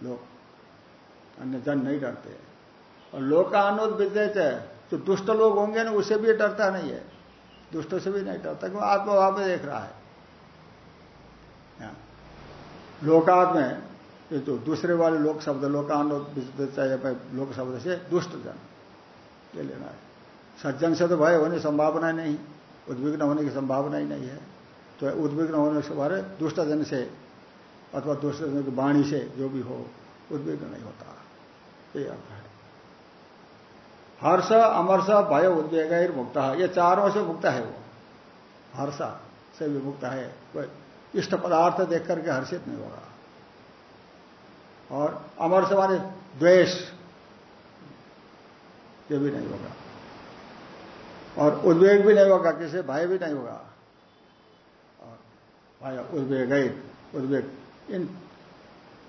लोग अन्य जन नहीं डरते। और लोग का अनुद्विजत जो दुष्ट लोग होंगे ना, उसे भी डरता नहीं है। दुष्टों से भी नहीं डरता क्यों आत्मभाव में देख रहा है। लोकात में ये तो दूसरे वाले लोक शब्द लोकान चाहे लोक शब्द से दुष्ट जन, ये लेना है। सज्जन से तो भय होने संभावना नहीं। उद्विग्न होने की संभावना ही नहीं है। तो उद्विग्न होने से बारे दुष्ट जन से अथवा दुष्ट जन की वाणी से जो भी हो, उद्विग्न नहीं होता। ये अर्थ है। हर्ष, अमर्ष, भय उद्वेग मुक्त ये चारों से मुक्त है वो। हर्ष से भी मुक्त है। इष्ट पदार्थ देख करके हर्षित नहीं होगा। और अमर्ष माने द्वेष, ये भी नहीं होगा। और उद्वेग भी नहीं होगा, किसी भय भी नहीं होगा। और भय, उद्वेग उद्वेग। इन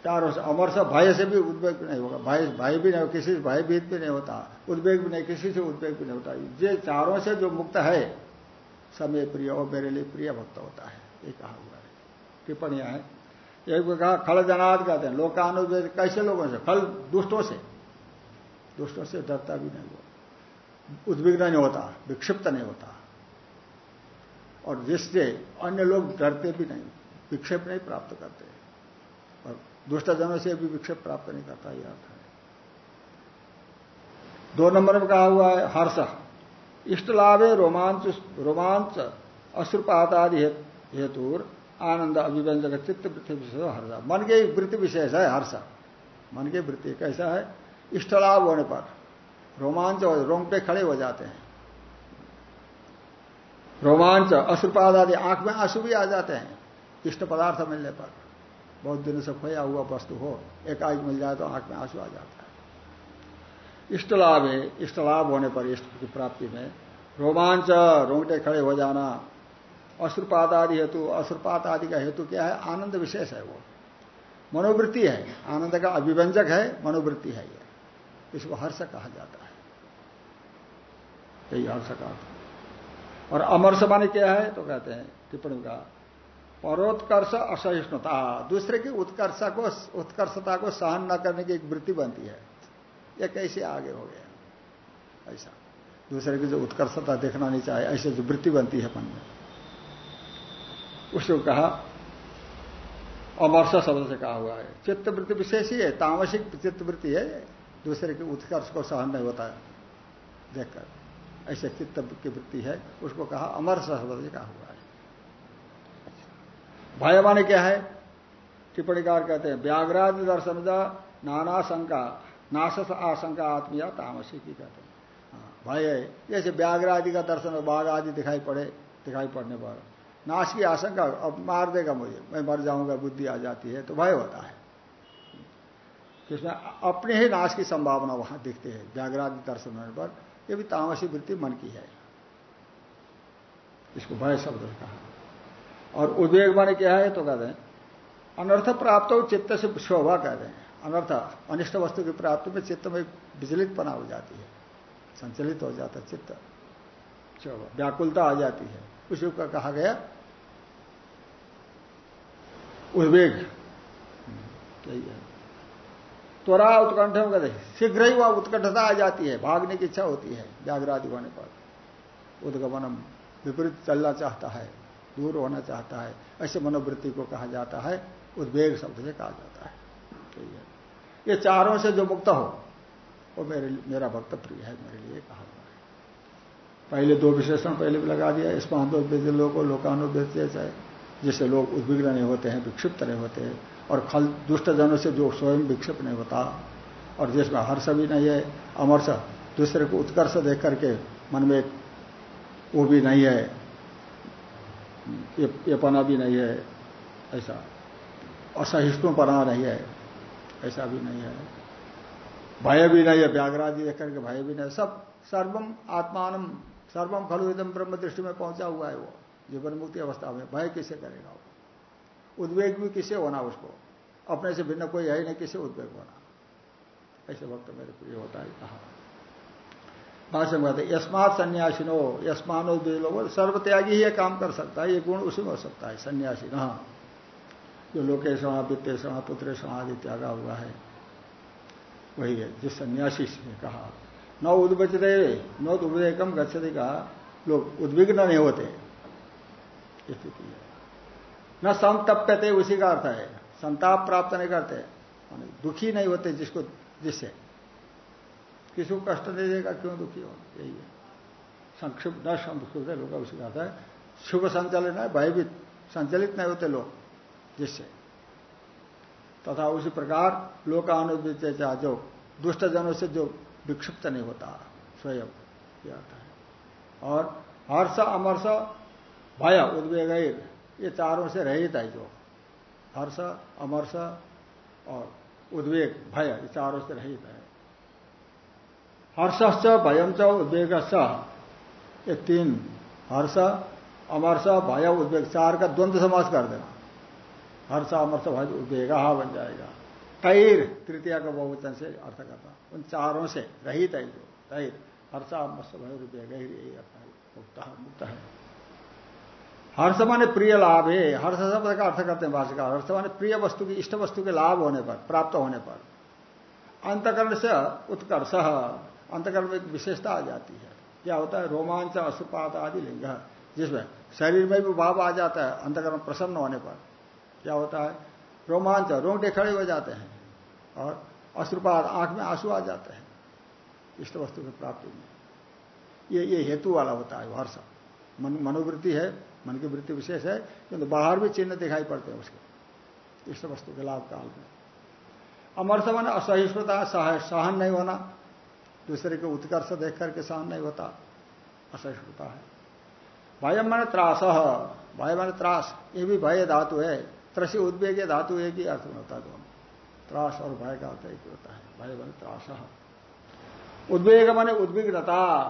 चारों से, अमर से भय से भी उद्वेग नहीं होगा। भय भय भी नहीं किसी से भयभीत भी नहीं होता। उद्वेग भी नहीं, किसी से उद्वेग भी नहीं होता। ये चारों से जो मुक्त है, समय प्रिय और मेरे लिए प्रिय भक्त होता है। ये कहा हुआ है। टिप्पणियाँ है। एक कहा, खल जनाद कहते हैं लोकानुवेद कैसे लोगों से? फल दुष्टों से। दुष्टों से डरता भी नहीं उद्विग्न नहीं होता, विक्षिप्त नहीं होता। और जिससे अन्य लोग डरते भी नहीं, विक्षेप नहीं प्राप्त करते। और दुष्ट दुष्टजनों से भी विक्षेप प्राप्त नहीं करता, यह अर्थ है। दो नंबर में कहा हुआ है, हर्ष। इष्ट लाभ रोमांच रोमांच अश्रुपात आदि हेतु आनंद, अभिव्यंजक, चित्त, वृत्ति विशेष, हर्ष। मन के वृत्ति विशेष है, हर्ष। मन के वृत्ति कैसा है? इष्टलाभ होने पर। रोमांच रोंगटे खड़े हो जाते हैं। रोमांच, अश्रुपाद आदि, आँख में आँसू भी आ जाते हैं। इष्ट पदार्थ मिलने पर। बहुत दिनों से खोया हुआ वस्तु हो एकाएक मिल जाए तो आँख में आँसू आ जाता है। इष्ट लाभ है, इष्ट लाभ होने पर इष्ट की प्राप्ति में रोमांच, रोंगटे खड़े हो जाना अश्रुपात आदि हेतु अश्रुपात आदि का हेतु क्या है? आनंद विशेष है वो। मनोवृत्ति है, आनंद का अभिव्यंजक है, मनोवृत्ति है ये। इसको हर्ष कहा जाता है। यही हर्ष का और अमर्ष माने क्या है? तो कहते हैं, टिप्पणी का परोत्कर्ष असहिष्णुता। दूसरे की उत्कर्ष को, उत्कर्षता को सहन न करने की एक वृत्ति बनती है। ये कैसे आगे हो गया? ऐसा। दूसरे की जो उत्कर्षता देखना नहीं चाहे, ऐसे जो वृत्ति बनती है मन में। उसको कहा, अमर्ष शब्द से कहा हुआ है। चित्तवृत्ति विशेष ही है, तामसिक चित्तवृत्ति है। दूसरे के उत्कर्ष को सहन नहीं होता है, देखकर। ऐसे चित्त की वृत्ति है उसको कहा अमर शब्द से कहा हुआ है। भय माने क्या है? टिप्पणीकार कहते हैं व्याघ्राद दर्शन नाना शंका नाशस आशंका आत्मीय तामसी की कहते हैं। हाँ, भय जैसे व्याघ्र आदि का दर्शन बाघ आदि दिखाई पड़े दिखाई पड़ने पर नाश की आशंका अब मार देगा मुझे मैं मर जाऊँगा बुद्धि आ जाती है तो भय होता है। इसमें अपने ही नाश की संभावना वहाँ दिखती है व्याघ्रादि दर्शन होने पर। यह भी तामसी वृत्ति मन की है। इसको भय शब्द कहा। और उद्वेग माने क्या है तो कहते हैं अनर्थ प्राप्त हो चित्त से शोभा कहते हैं अनर्थ, अनिष्ट वस्तु की प्राप्ति में चित्त में विचलित पना हो जाती है। संचलित हो जाता चित्त। शोभा, व्याकुलता आ जाती है। उसी का कहा गया उद्वेग। यही है। त्वरा उत्कंठ कहते शीघ्र ही वह उत्कंठता आ जाती है, भागने की इच्छा होती है व्याघ्रादि होने पर। उद्गमनम विपरीत चलना चाहता है, दूर होना चाहता है, ऐसे मनोवृत्ति को कहा जाता है, उद्वेग शब्द से कहा जाता है। ये चारों से जो मुक्त हो, वो मेरे मेरा भक्त प्रिय है, मेरे लिए कहा है। पहले दो विशेषण पहले भी लगा दिया स्पांतोद्वेद लोगो लोकानुद्वेद चाहे जिससे लोग उद्विग्न नहीं होते हैं, विक्षिप्त नहीं होते हैं और खल दुष्ट जनों से जो स्वयं विक्षिप्त नहीं होता। और जिसमें हर्ष भी नहीं है अमर्ष दूसरे को उत्कर्ष देख करके मन में वो भी नहीं है, ये पना भी नहीं है, ऐसा। असहिष्णुपना नहीं है, ऐसा भी नहीं है। भय भी नहीं है, व्याघ्रादि देख करके भय भी नहीं सब सर्वम आत्मान सर्वम खलु एकदम ब्रह्म दृष्टि में पहुँचा हुआ है वो जीवन मुक्ति अवस्था में। भय किसे करेगा वो? उद्वेग भी किसे होना उसको? अपने से भिन्न कोई है ही नहीं, किसे उद्वेग होना? ऐसे वक्त मेरे को प्रिय होता है कहा। भाष्य में कहते यस्मात सन्यासिनो, यस्मानो लोग सर्वत्यागी ही काम कर सकता है, ये गुण उसी में हो सकता है, सन्यासी न। जो लोकेशणा वित्तेषणा पुत्रेषणा आदि त्यागा हुआ है, वही है, जिस सन्यासी ने कहा। न उद्वचते न उद्वेकम गच्छते कहा। लोग उद्विग्न नहीं होते। स्थिति है। न संतप्यते, उसी का अर्थ है। संताप प्राप्त नहीं करते। दुखी नहीं होते जिसको, जिससे। किसी को कष्ट दे देगा, क्यों दुखी हो? यही है। संक्षिप्त, न संस्कृत लोग, उसी का अर्थ है। शुभ संचालन है, भयभीत। संचलित नहीं होते लोग, जिससे। तथा उसी प्रकार लोकानुदित जो दुष्टजनों से जो विक्षिप्त नहीं होता, स्वयं, यह अर्थ है। और हर्ष, अमर्ष, भय उद्वेग ये चारों से रहित है जो हर्ष, अमर्ष और उद्वेग, भय, ये चारों से रहित है। हर्ष भयम च उद्वेग ये तीन, हर्ष, अमर्ष, भय, उद्वेग, चार का द्वंद्व समास कर देना। हर्ष, अमर्ष, भय, उद्वेग हा बन जाएगा। तैर, तृतीया का बहुवचन से अर्थ करता। उन चारों से रहित है जो। तैर, हर्ष, अमर्ष, भय, उद्वेग है, मुक्त है। हर्ष माने प्रिय लाभ है हर्ष शब्द का अर्थ करते हैं भाषिका हर्ष माने प्रिय वस्तु की, इष्ट वस्तु के लाभ होने पर, प्राप्त होने पर। अंतकरण से उत्कर्ष, अंतकरण में एक विशेषता आ जाती है। क्या होता है? रोमांच अशुपात आदि लिंग, जिसमें शरीर में भी भाव आ जाता है, अंतकरण प्रसन्न होने पर। क्या होता है? रोमांच, रोंगटे खड़े हो जाते हैं और अश्रुपात, आँख में आँसू आ जाते हैं, इष्ट वस्तु की प्राप्ति में। ये ये हेतु वाला होता है, हर्ष। मन, मनोवृत्ति है मन की वृत्ति विशेष है, किंतु बाहर भी चिन्ह दिखाई पड़ते हैं उसके। इष्ट वस्तु के लाभ काल में। अमर्थ मन असहिष्णुता सहन नहीं होना। दूसरे के उत्कर्ष देख करके सहन नहीं होता। असहिष्णुता है। भय मन त्रास। भय मन त्रास। ये भी भय धातु है। त्रसी उद्वेग धातु एक ही अर्थ में होता दोनों। त्रास और भय का अर्थ एक होता है। भय मन त्रास। उद्वेग माने उद्विग्नता।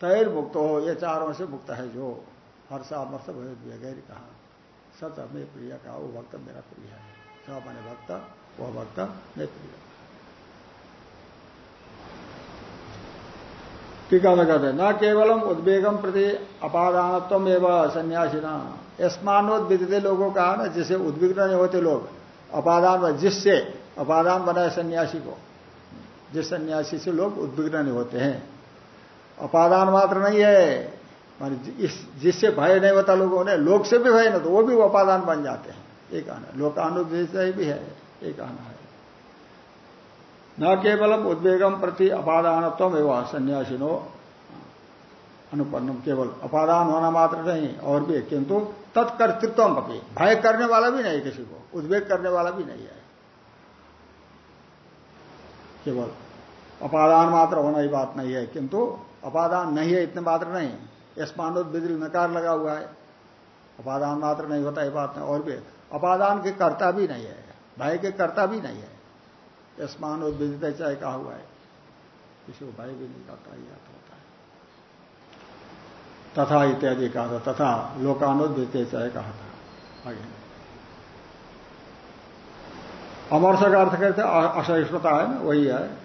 तैर मुक्त हो, ये चारों से मुक्त है जो। हर्षा मर्ष भय कहा। सच हमें प्रिय कहा वो भक्त मेरा प्रिय है। स मैंने भक्त, वह भक्त मैं प्रिय। टीका में कहते न केवलम उद्वेगम प्रति अपादानत्व एवं सन्यासी न यस्मानोद्विदित लोगों का, ना जिसे उद्विग्न नहीं होते लोग। अपादान जिससे, अपादान बनाए सन्यासी को। जिस सन्यासी से लोग उद्विग्न नहीं होते हैं। अपादान मात्र नहीं है। मान इस, जिससे भय नहीं होता लोगों ने लोक से भी भय ना तो वो भी उपादान बन जाते हैं। ये कहना लोकानुदेश भी है, ये कहना है। न केवलम उद्वेगम प्रति अपादानत्व एवं सन्यासिनो। अनुपन्नम, केवल अपादान होना मात्र नहीं, और भी, किंतु तत्कर्तृत्व अपनी भय करने वाला भी नहीं किसी को, उद्वेग करने वाला भी नहीं है। केवल अपादान मात्र होना ही बात नहीं है, किंतु अपादान नहीं है इतने मात्र नहीं। यशमानोद बिजली नकार लगा हुआ है। अपादान मात्र नहीं होता ये बात नहीं और भी। अपादान के कर्ता भी नहीं है, भय के कर्ता भी नहीं है। यशमानोद चाहे कहा हुआ है। किसी को भय भी नहीं करता ही आता होता है। तथा इत्यादि कहा था, तथा लोकानोद चाहे कहा था। आगे। अमरस का अर्थ करते असहिष्णुता है ना, वही है।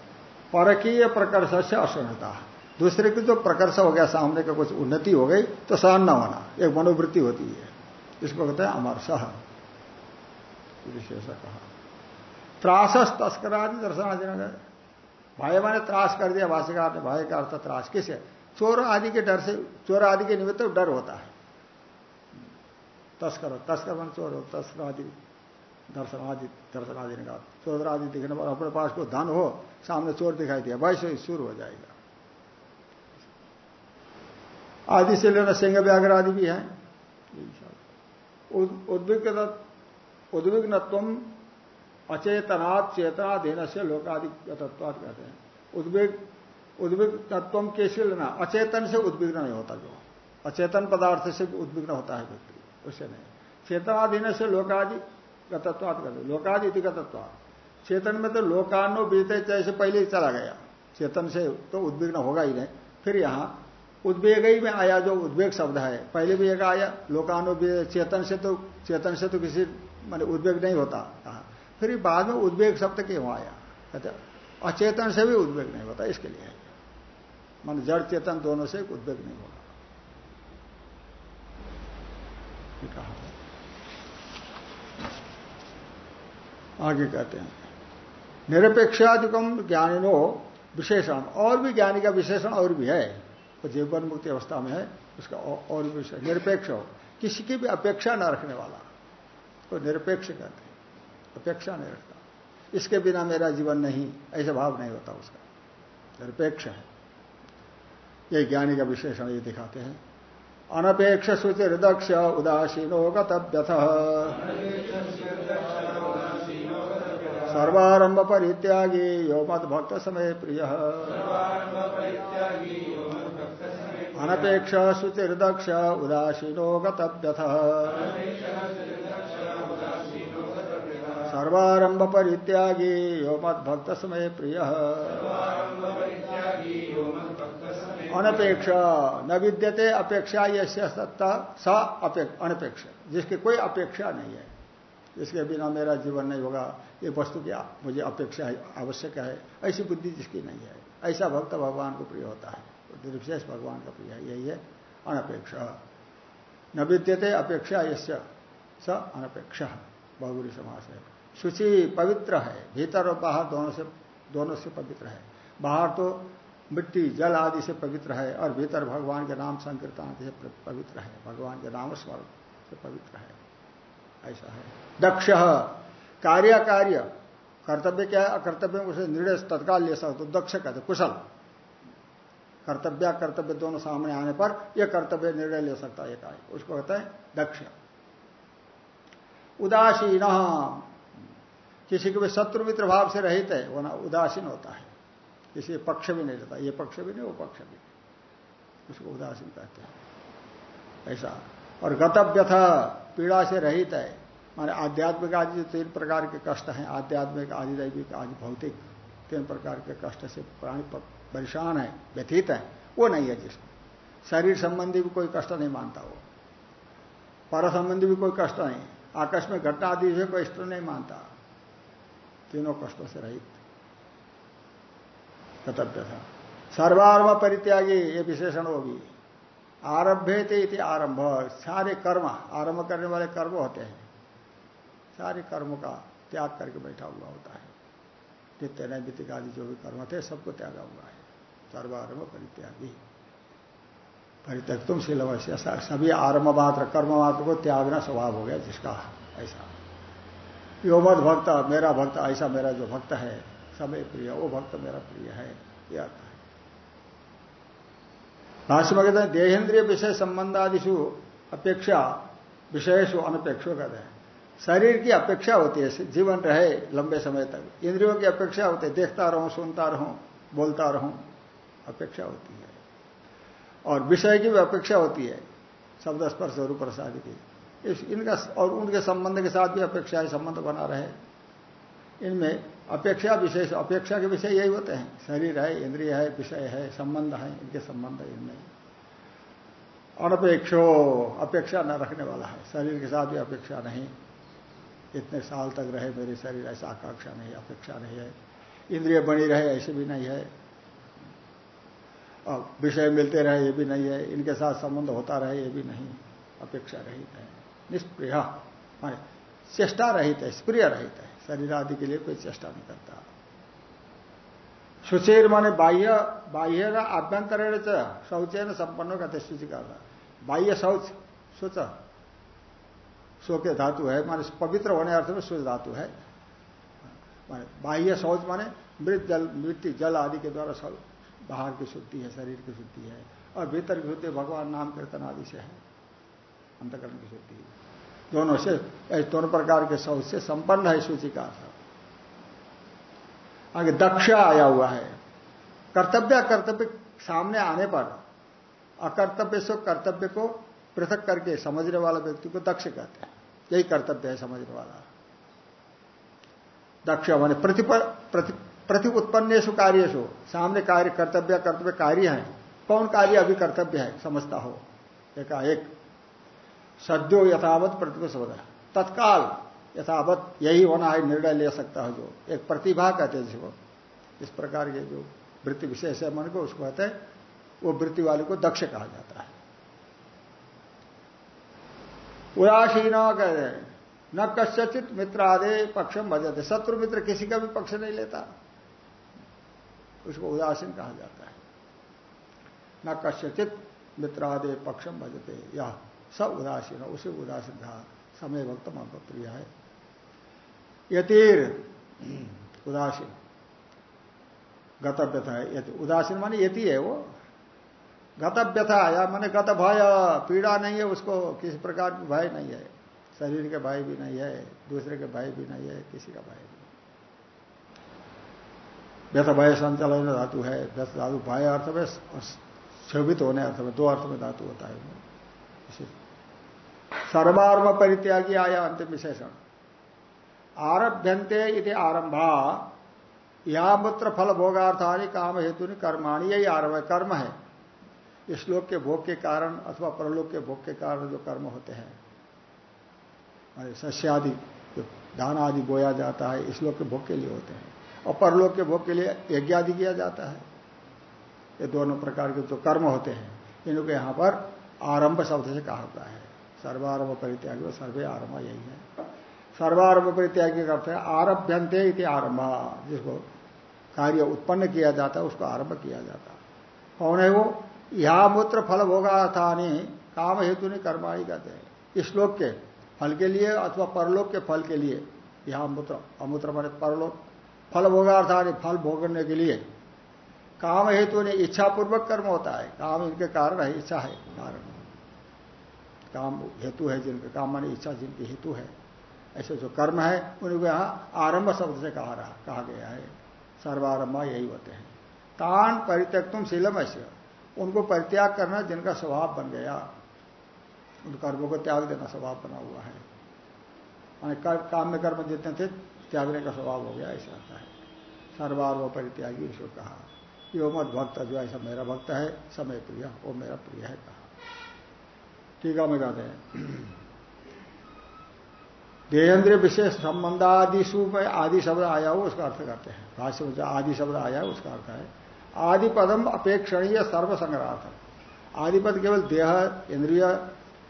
परकीय प्रकर्ष से असहिष्णुता दूसरे की जो प्रकर्ष हो गया, सामने का कुछ उन्नति हो गई तो सहन न होना, एक मनोवृत्ति होती है। इसको कहते हैं अमरस विशेष कहा। त्रासस तस्करादि दर्शनादि भाई माने त्रास कर दिया, भाष्यकार ने भाई का अर्थ त्रास। किसे? चोर आदि के डर से, चोर आदि के निमित्त डर होता है। तस्कर तस्कर मान चोर हो तस्कर आदि दर्शन आदि दर्शन आदि ने कहा। चोर आदि दिखने पर अपने पास को धन हो सामने चोर दिखाई दिया भाई से शुरू हो जाएगा। आदि से लेना सिंह व्याघ्र आदि भी है। उद्विग्न तुम अचेतनात् चेतना देने से लोकादि तत्वाद कहते हैं। उद्वेग उद्विग्न तत्व कैसे लेना? अचेतन से उद्विग्न नहीं होता जो। अचेतन पदार्थ से उद्विग्न होता है व्यक्ति, उससे नहीं। चेतना देने से लोकादि गतत्वाद कहते लोकादि गतत्वाद चेतन में तो लोकानो बीते जैसे पहले ही चला गया। चेतन से तो उद्विग्न होगा ही नहीं। फिर यहाँ, उद्वेग ही में आया जो उद्वेग शब्द है। पहले भी एक आया लोकानो चेतन से तो चेतन से तो किसी, मान उद्वेग नहीं होता। कहा फिर बाद में उद्वेग शब्द क्यों आया। कहते अचेतन से भी उद्वेग नहीं होता, इसके लिए मान जड़ चेतन दोनों से उद्वेग नहीं होगा। कहा आगे कहते हैं। निरपेक्षाधिकम ज्ञानिनो विशेषण। और भी ज्ञानी का विशेषण और भी है। वो जीवन मुक्ति अवस्था में है, उसका और भी विशेष निरपेक्ष हो। किसी की भी अपेक्षा न रखने वाला। तो निरपेक्ष कहते अपेक्षा नहीं रखता। इसके बिना मेरा जीवन नहीं, ऐसा भाव नहीं होता उसका। निरपेक्ष है। ये ज्ञानी का विशेषण ये दिखाते हैं। अनपेक्ष सुचिर दक्ष उदासीनो गतव्यथ। सर्वारंभ परित्यागी यो मत भक्त समय प्रिय। अनपेक्ष सुचिर दक्ष उदासीनो गतव्यथ। सर्वारंभ परित्यागी यो मत भक्त समय प्रिय। अनपेक्ष न विद्यते अपेक्षा यश्य सत्ता स अनपेक्ष, जिसकी कोई अपेक्षा नहीं है। जिसके बिना मेरा जीवन नहीं होगा, ये वस्तु की मुझे अपेक्षा आवश्यक है। ऐसी बुद्धि जिसकी नहीं है। ऐसा भक्त भगवान को प्रिय होता है। निर्विशेष भगवान का प्रिय है। यही है अनपेक्षा। न विद्यते अपेक्षा यश्य स अनपेक्ष। बहुरी समास है। शुचि पवित्र है। भीतर और बाहर दोनों से दोनों से पवित्र है। बाहर तो मिट्टी, जल आदि से पवित्र है और भीतर भगवान के नाम संकीर्तन आदि से पवित्र है। भगवान के नाम स्मरण से पवित्र है। ऐसा है। दक्ष कार्य कार्य कर्तव्य क्या है? अकर्तव्य उसे निर्णय तत्काल ले सकते तो दक्ष कहते कुशल। कर्तव्य कर्तव्य दोनों सामने आने पर यह कर्तव्य निर्णय ले सकता है उसको कहते हैं दक्ष। उदासीन। किसी को भी शत्रु मित्र भाव से रहित है, वो ना उदासीन होता है। किसी पक्ष भी नहीं रहता, ये पक्ष भी नहीं, वो पक्ष भी नहीं। उसको उदासीन कहते हैं। ऐसा। और गतव्य था पीड़ा से रहित है। माने आध्यात्मिक आदि जो तीन प्रकार के कष्ट हैं। आध्यात्मिक आदि दैविक आदि भौतिक तीन प्रकार के कष्ट से प्राणी परेशान है व्यतीत है। वो नहीं है जिसको। शरीर संबंधी भी कोई कष्ट नहीं मानता वो। पर संबंधी भी कोई कष्ट नहीं। आकस्मिक घटना आदि से कोई इष्ट नहीं मानता। तीनों कष्टों से रहित। कर्तव्य था सर्वारंभ परित्यागी, ये विशेषण होगी आरभ्य थे आरंभ। सारे कर्म, आरंभ करने वाले कर्म होते हैं। सारे कर्मों का त्याग करके बैठा हुआ होता है। नित्य नैमितिक आदि जो भी कर्म थे, सबको त्यागा हुआ है। सर्वारंभ परित्यागी। परित्यक तुम शीलवश्य सभी आरंभ मात्र, कर्म मात्र को त्यागना स्वभाव हो गया जिसका ऐसा। यो मत भक्त, मेरा भक्त, ऐसा मेरा जो भक्त है, समय प्रिय, वो भक्त मेरा प्रिय है यह भाष्य में कहते हैं देहेंद्रिय विषय संबंध आदिशु अपेक्षा विषयसु अनपेक्षो कहते हैं। शरीर की अपेक्षा होती है, जीवन रहे लंबे समय तक। इंद्रियों की अपेक्षा होती है, देखता रहूँ, सुनता रहूँ, बोलता रहूँ, अपेक्षा होती है। और विषय की भी अपेक्षा होती है, शब्द स्पर्श रूप प्रसाद की। इस इनका और उनके संबंध के साथ भी अपेक्षा है, संबंध बना रहे। इनमें अपेक्षा विशेष, अपेक्षा के विषय यही होते हैं। शरीर है, इंद्रिय है, विषय है, संबंध है, इनके संबंध इनमें। अनपेक्षो, अपेक्षा न रखने वाला है। शरीर के साथ भी अपेक्षा नहीं। इतने साल तक रहे मेरे शरीर, ऐसा आकांक्षा नहीं, अपेक्षा नहीं है। इंद्रिय बनी रहे, ऐसे भी नहीं है। और विषय मिलते रहे, ये भी नहीं है। इनके साथ संबंध होता रहे, ये भी नहीं। अपेक्षा रहित है। निष्प्रिय, माने चेष्टा रहित है, स्प्रिय रहित है। शरीर आदि के लिए कोई चेष्टा नहीं करता। सुचेर माने बाह्य बाह्य का आभ्यंतरण शौचेन संपन्न कहते सूची का बाह्य शौच सोच सो के धातु है, माने पवित्र होने अर्थ में सूच धातु है। माने बाह्य शौच माने मृत जल मृत्यु जल आदि के द्वारा बाहर की शुद्धि है, शरीर की शुद्धि है। और भीतर की शुद्धि भगवान नाम कीर्तन आदि से है। अंतकरण की शुद्धि। दोनों से दोनों प्रकार के शौच से संपन्न है सूची का आगे दक्ष आया हुआ है। कर्तव्य कर्तव्य सामने आने पर, अकर्तव्य से कर्तव्य को पृथक करके समझने वाला व्यक्ति को दक्ष कहते हैं। यही कर्तव्य है समझने वाला। दक्ष माने प्रति प्रति उत्पन्नेशु कार्यशु सामने कार्य, कर्तव्य कर्तव्य कार्य है। कौन कार्य अभी कर्तव्य है? समझता हो। एक सद्यो यथावत प्रतिभा तत्काल यथावत यही होना है, निर्णय ले सकता है जो। एक प्रतिभा कहते हैं जिसको। इस प्रकार के जो वृत्ति विशेष है मन को, उसको कहते हैं, वो वृत्ति वाले को दक्ष कहा जाता है। उदासीन कहते हैं। न कश्यचित मित्र आदे पक्ष भजते शत्रु मित्र किसी का भी पक्ष नहीं लेता। उसको उदासीन कहा जाता है। न कश्यचित मित्र आदे पक्षम भजते यह सब उदासीन उसे उदासीन था समय भक्त माँ प्रिय है। यतीर, उदासीन। गतव्यथा है उदासीन माने यति है वो। गतव्यथा या मैंने गत भय पीड़ा नहीं है उसको, किसी प्रकार की भय नहीं है। शरीर के भय भी नहीं है, दूसरे के भय भी नहीं है, किसी का भय नहीं व्यथ भय संचालन धातु है, व्यथ धातु भय अर्थ में क्षोभित होने अर्थ में, दो अर्थ में धातु होता है। सर्वार्म परित्यागी आया अंतिम विशेषण। आरभ्यंते इति आरंभा। या मूत्र फल भोगार्थानी काम हेतु कर्माणी, यही आरंभ, कर्म है। इस लोक के भोग के कारण अथवा परलोक के भोग के कारण जो कर्म होते हैं। सस्यादि जो धान आदि बोया जाता है, इस लोक के भोग के लिए होते हैं। और परलोक के भोग के लिए यज्ञ आदि किया जाता है। ये दोनों प्रकार के जो कर्म होते हैं, इनको यहाँ पर आरंभ शब्द से कहा होता है। सर्वारंभ परित्यागी सर्वे आरंभ यही है। सर्वारंभ परित्यागी का अर्थ है आरभ्यंते आरंभ जिसको कार्य उत्पन्न किया जाता है, उसको आरंभ किया जाता कौन है वो? यहा मूत्र फल भोगार्थानी काम हेतु ने कर्माणी कहते हैं। इस श्लोक के फल के लिए अथवा परलोक के फल के लिए यहाँ मूत्र अमूत्र माने परलोक। फल भोगार्थानी फल भोगने के लिए काम हेतु ने इच्छा पूर्वक कर्म होता है। काम इनके कारण है, इच्छा है, कारण काम हेतु है जिनके काम माने इच्छा जिनकी हेतु है। ऐसे जो कर्म है उनको यहाँ आरंभ शब्द से कहा रहा कहा गया है। सर्वारंभ यही होते हैं। तान परित्यक तुम शीलम ऐसे। उनको परित्याग करना जिनका स्वभाव बन गया। उन कर्मों को त्याग देना स्वभाव बना हुआ है। कर, काम में कर्म जितने थे त्यागने का स्वभाव हो गया ऐसा आता है। सर्वार वो परित्यागी उसको कहा। यो मत भक्त जो ऐसा मेरा भक्त है समय प्रिय वो मेरा प्रिय है कहा। टीका में कहते हैं। देहेंद्र विशेष संबंधादिशु में आदि शब्द आया हो उसका अर्थ करते हैं। भाष्य में आदि शब्द आया है उसका अर्थ है आदि पदम अपेक्षणीय सर्व संग्रह आदि पद केवल देह, इंद्रिय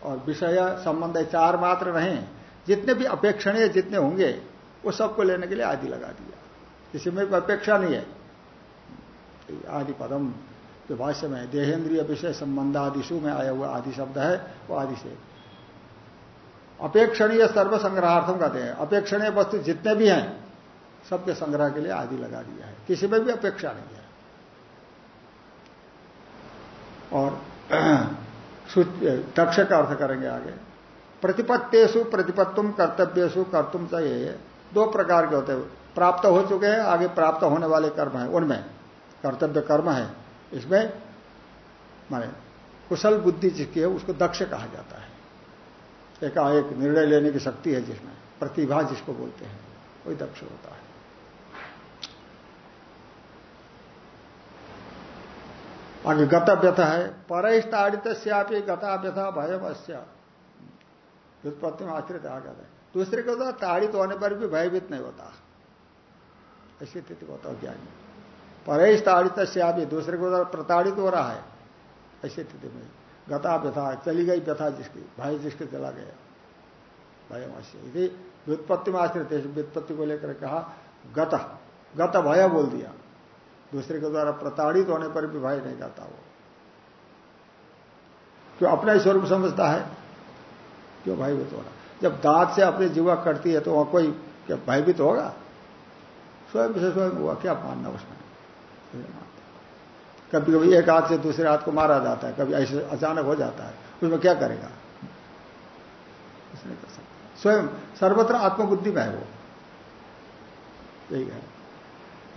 और विषय संबंध चार मात्र नहीं। जितने भी अपेक्षणीय जितने होंगे, वो सबको लेने के लिए आदि लगा दिया। किसी में कोई अपेक्षा नहीं है। आदि पदम जो भाष्य में देहेंद्रिय विषय संबंध आदिशु में आया हुआ आदि शब्द है, वो आदि से। अपेक्षणीय सर्व संग्रहार्थम कहते हैं। अपेक्षणीय वस्तु जितने भी हैं, सबके संग्रह के लिए आदि लगा दिया है। किसी में भी अपेक्षा नहीं है। और [clears throat] दक्ष का अर्थ करेंगे आगे। प्रतिपत्तेशु प्रतिपत्तुम कर्तव्यसु कर्तुम चाहिए दो प्रकार के होते हैं। प्राप्त हो चुके हैं, आगे प्राप्त होने वाले कर्म है। उनमें कर्तव्य कर्म है। इसमें, माने कुशल बुद्धि जिसकी है, उसको दक्ष कहा जाता है। एकाएक निर्णय लेने की शक्ति है जिसमें, प्रतिभा जिसको बोलते हैं, वही दक्ष होता है। आगे गत व्यथ है परस्ताड़ित श्यापी गता व्यथा भय व्युत्पत्ति में आश्रित आ जाता है दूसरे को तो ताड़ित होने पर भी भयभीत नहीं होता। ऐसी स्थिति होता है ज्ञानी। परेश ताड़ित श्यापी दूसरे को प्रताड़ित हो रहा है। ऐसी स्थिति में गता व्यथा, चली गई व्यथा जिसकी भाई जिसके चला गया। भयमाश्य यदि व्युत्पत्ति में आश्रित व्युत्पत्ति को लेकर कहा, गत गत भय बोल दिया। दूसरे के द्वारा प्रताड़ित होने पर भी भय नहीं करता वो। क्यों? अपना ही स्वरूप समझता है। क्यों भयभीत होना जब दांत से अपनी जीवा कटती है तो वहाँ कोई, क्या भयभीत होगा? स्वयं से स्वयं हुआ, क्या मानना उसमें? कभी कभी एक हाथ से दूसरे हाथ को मारा जाता है, कभी ऐसे अचानक हो जाता है। उसमें क्या करेगा? कर सकता स्वयं, सर्वत्र आत्मबुद्धि में है वो। यही है।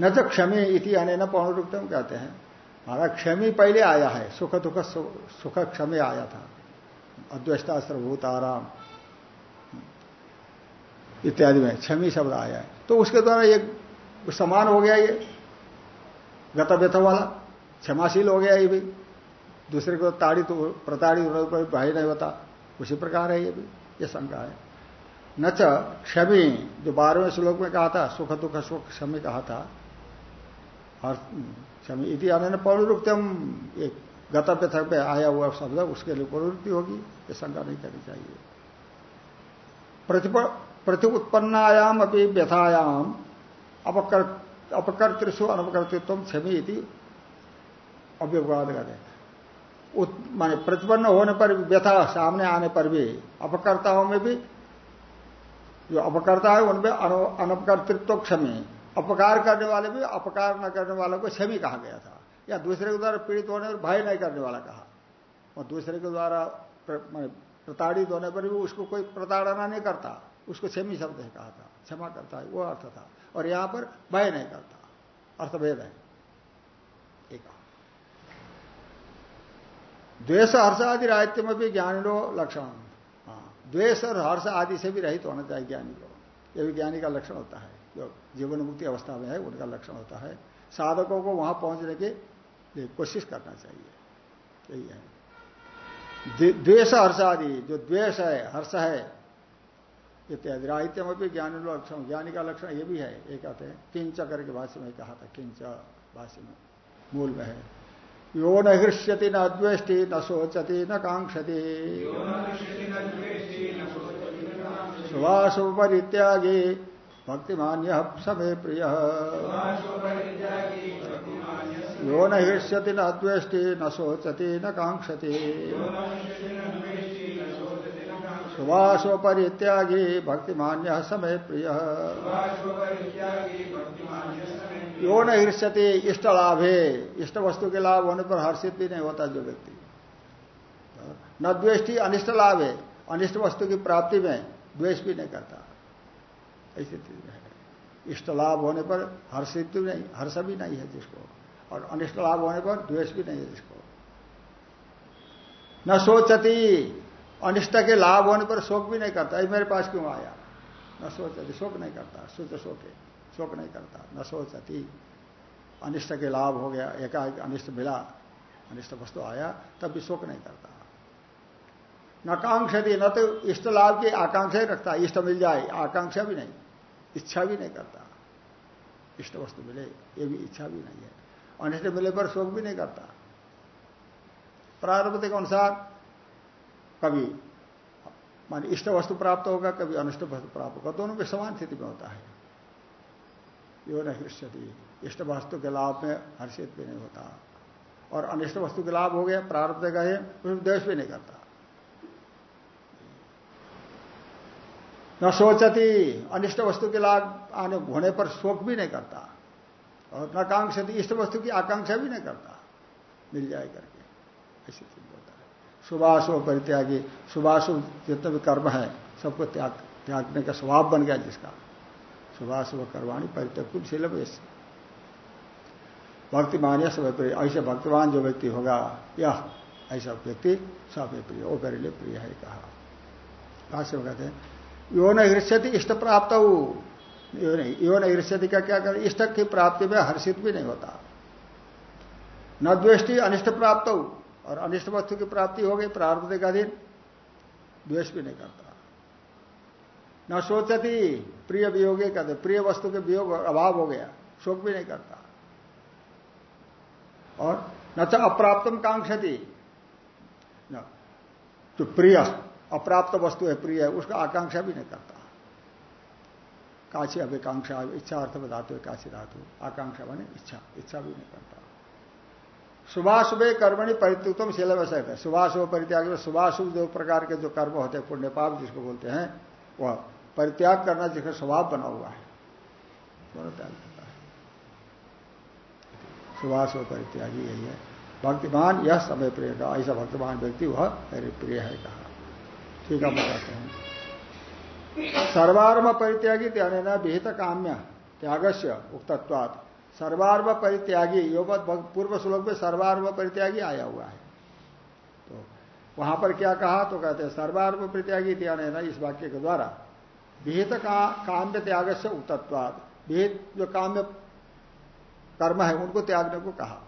न तो क्षमी इति अने न पौनरुक्तम कहते हैं। हमारा क्षमी पहले आया है, सुख दुख सुख क्षमे आया था। अद्वैता सर्वभूत आराम इत्यादि में क्षमी शब्द आया है। तो उसके द्वारा एक समान हो गया ये। गत व्यथ वाला क्षमाशील हो गया ये भी। दूसरे को ताड़ित प्रताड़ित होने पर भाई नहीं होता। उसी प्रकार है ये भी, ये शंका है। न च क्षमी, जो बारहवें श्लोक में कहा था, सुख दुख सुख क्षमी कहा था। और क्षमी इति आने पौरुक्तम एक गत व्यथ पे आया हुआ शब्द, उसके लिए प्रवृत्ति होगी, ये शंका नहीं करनी चाहिए। प्रति उत्पन्नायाम अपनी व्यथायाम, अपकर अपकर्तृषु अनपकर्तृत्व क्षमी इति अव्यवाद करें माने प्रतिपन्न होने पर भी, व्यथा सामने आने पर भी, अपकर्ताओं में भी, जो अपकर्ता है, उनमें अनपकर्तृत्व क्षमी। अपकार करने वाले भी, अपकार न करने वालों को क्षमी कहा गया था। या दूसरे के द्वारा पीड़ित होने पर भय नहीं करने वाला कहा। और दूसरे के द्वारा प्रताड़ित होने पर भी उसको कोई प्रताड़ना नहीं करता। उसको क्षमी शब्द कहा था। क्षमा करता है, वो अर्थ था। और यहाँ पर भय नहीं करता, अर्थभेद है। द्वेष हर्ष आदि राहित्य में भी ज्ञानी लो लक्षण हाँ। द्वेष और हर्ष आदि से भी रहित होना चाहिए ज्ञानी को यह भी ज्ञानी का लक्षण होता है। जो जीवन मुक्ति अवस्था में है, उनका लक्षण होता है। साधकों को वहाँ पहुँचने की कोशिश करना चाहिए। यही है। द्वेष हर्ष आदि, जो द्वेष है, हर्ष है इत्यादि। राहित्य में भी ज्ञानी लक्षण ज्ञानी का लक्षण ये भी है एक कहते हैं। किंच करके भाष्य में कहा था किंच भाष्य में मूल में है। यो न हृष्यति न द्वेष्टि न सोचती न कांक्षति। सुभाषुभ परित्यागी भक्तिमान्य समय प्रिय। यो न हृष्यति न द्वेष्टि न सोचती न कांक्षति। सुभाषो परित्यागी भक्तिमान्य समय प्रिय। यो न हृष्यति इष्ट लाभ है इष्ट वस्तु के लाभ होने पर हर्षित भी नहीं होता जो व्यक्ति। न द्वेष्टि अनिष्ट लाभ है अनिष्ट वस्तु की प्राप्ति में द्वेष भी नहीं करता। ऐसी है। इष्ट लाभ होने पर हर्षित भी नहीं, हर्ष भी नहीं है जिसको। और अनिष्ट लाभ होने पर द्वेष भी नहीं है जिसको। न सोचती अनिष्ट के लाभ होने पर शोक भी नहीं करता। मेरे पास क्यों आया? न सोचती, शोक नहीं करता। शुद्ध शोक शोक नहीं करता। न सोचती। अनिष्ट के लाभ हो गया एकाएक अनिष्ट मिला अनिष्ट वस्तु आया, तब भी शोक नहीं करता। न कांक्षती, न तो इष्ट लाभ की आकांक्षा ही रखता। इष्ट मिल जाए, आकांक्षा भी नहीं, इच्छा भी नहीं करता। इष्ट वस्तु मिले, ये भी इच्छा भी नहीं है। अनिष्ट मिले पर शोक भी नहीं करता। प्रारंभ के अनुसार कभी मान इष्ट वस्तु प्राप्त होगा, कभी अनिष्ट वस्तु प्राप्त होगा। दोनों में समान स्थिति में होता है। यो न हृष्यति। इष्ट वस्तु के लाभ में हर्षित भी नहीं होता। और अनिष्ट वस्तु के लाभ हो गया, प्रारब्ध का है उसमें द्वेष भी नहीं करता। न सोचती, अनिष्ट वस्तु के लाभ आने होने पर शोक भी नहीं करता। और न कांक्षती इष्ट वस्तु की आकांक्षा भी नहीं करता। मिल जाए करके, ऐसी सुभाषु परित्यागी। सुभाषु जितने भी कर्म है, सबको त्याग, त्यागने का स्वभाव बन गया जिसका। सुभाषुभ कर्माणी परित्याग कुल सिलबस भक्तिमान या सब प्रिय, ऐसे भक्तिमान जो व्यक्ति होगा, यह, ऐसा व्यक्ति सब प्रिय, वो मेरे लिए प्रिय है, कहा। भाष्य कहते हैं, यो न हृष्यति इष्ट प्राप्त। यो नहीं, यो न हृष्यति का क्या कर? इष्ट की प्राप्ति में हर्षित भी नहीं होता। न द्वेष्टि अनिष्ट प्राप्त। और अनिष्ट वस्तु की प्राप्ति हो गई प्रारब्ध का दिन। द्वेष भी नहीं करता। न सोचती प्रिय वियोगे कहते, प्रिय वस्तु के वियोग अभाव हो गया, शोक भी नहीं करता। और न तो अप्राप्तम कांक्षति। न, जो प्रिय, अप्राप्त वस्तु है, प्रिय है, उसका आकांक्षा भी नहीं करता। काशी अभिकांक्षा, इच्छा अर्थ बताते धातु काशी धातु, आकांक्षा बने इच्छा इच्छा भी नहीं करता। शुभाशुभ कर्मणि परित्युतम सिलेबस है। शुभाशुभ परित्याग शुभाशुभ दो प्रकार के जो कर्म होते हैं पुण्य पाप जिसको बोलते हैं, वह परित्याग करना जिसका स्वभाव बना हुआ है। दोनों त्याग करता है। शुभाशुभ परित्यागी यही है। भक्तिमान, यह समय प्रिय का ऐसा भक्तिमान व्यक्ति वह मेरे प्रिय है कहा। ठीक है बताते हैं। सर्वार्म परित्यागी त्यान विहित काम्य त्यागस्य उक्तत्वात्। सर्वार्व परित्यागी योगत पूर्व श्लोक में सर्वार्व परित्यागी आया हुआ है। तो वहाँ पर क्या कहा? तो कहते हैं सर्वार्व परित्यागी त्यान इस वाक्य के द्वारा। विहित का, काम्य त्याग से उक्तत्वाद विहित जो काम्य कर्म है उनको त्यागने को कहा।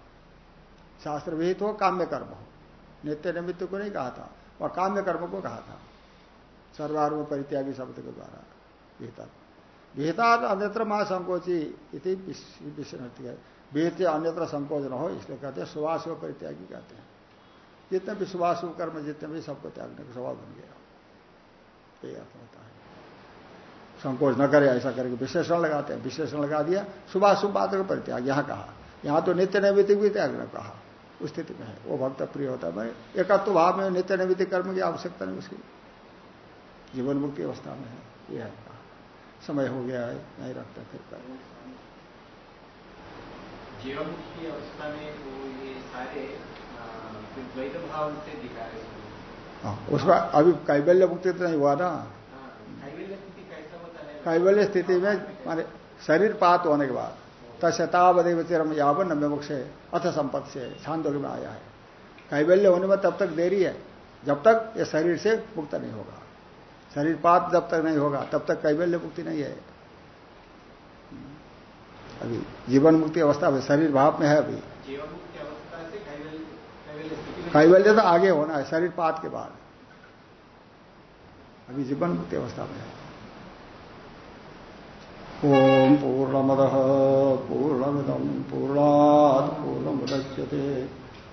शास्त्र विहित हो काम्य कर्म हो। नित्य निमित्त को नहीं कहा था वह काम्य कर्म को कहा था। सर्वार्व परित्यागी शब्द के द्वारा विहिता विहिताद अन्यत्र माँ संकोची इति विहित से अन्यत्र संकोच न हो, इसलिए कहते हैं सुभाषुभ परित्यागी कहते हैं। जितने भी सुभाषुभ कर्म, जितने भी सबको त्यागने का स्वभाव बन गया। यही अर्थ होता है। संकोच न करे, ऐसा करके विशेषण लगाते हैं। विशेषण लगा दिया बात का परित्याग, यहाँ कहा। यहाँ तो नित्य नैमितिक भी त्याग न कहा। उस स्थिति में है। वो भक्त प्रिय होता है। एकत्व भाव में नित्य नैमितिक कर्म की आवश्यकता नहीं उसकी। जीवन मुक्ति अवस्था में है। यह है। समय हो गया है नहीं रखता फिर कर जीवन मुक्ति अवस्था में वो ये सारे द्वैत भाव से दिखा रहे हाँ उसका अभी कैबल्य मुक्ति तो नहीं हुआ ना। कैबल्य स्थिति में माने शरीर पात होने के बाद तशतावदेव चिरम यावन से अथ संपत्ति से छांदोग में आया है। कैबल्य होने में तब तक देरी है जब तक ये शरीर से मुक्त नहीं होगा। शरीर पात जब तक नहीं होगा तब तक कैबल्य मुक्ति नहीं है। अभी जीवन मुक्ति अवस्था में शरीर भाव में है अभी। कैबल्य तो आगे होना है शरीर पात के बाद। अभी जीवन मुक्ति अवस्था में है। ओम पूर्णमद पूर्णमिदम पूर्णात् पूर्णमुदच्यते।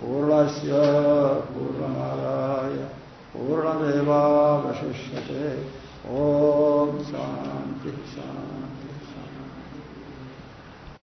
पूर्णस्य पूर्णमादाय। पूर्णमेवशिष्य ओ शांति शांति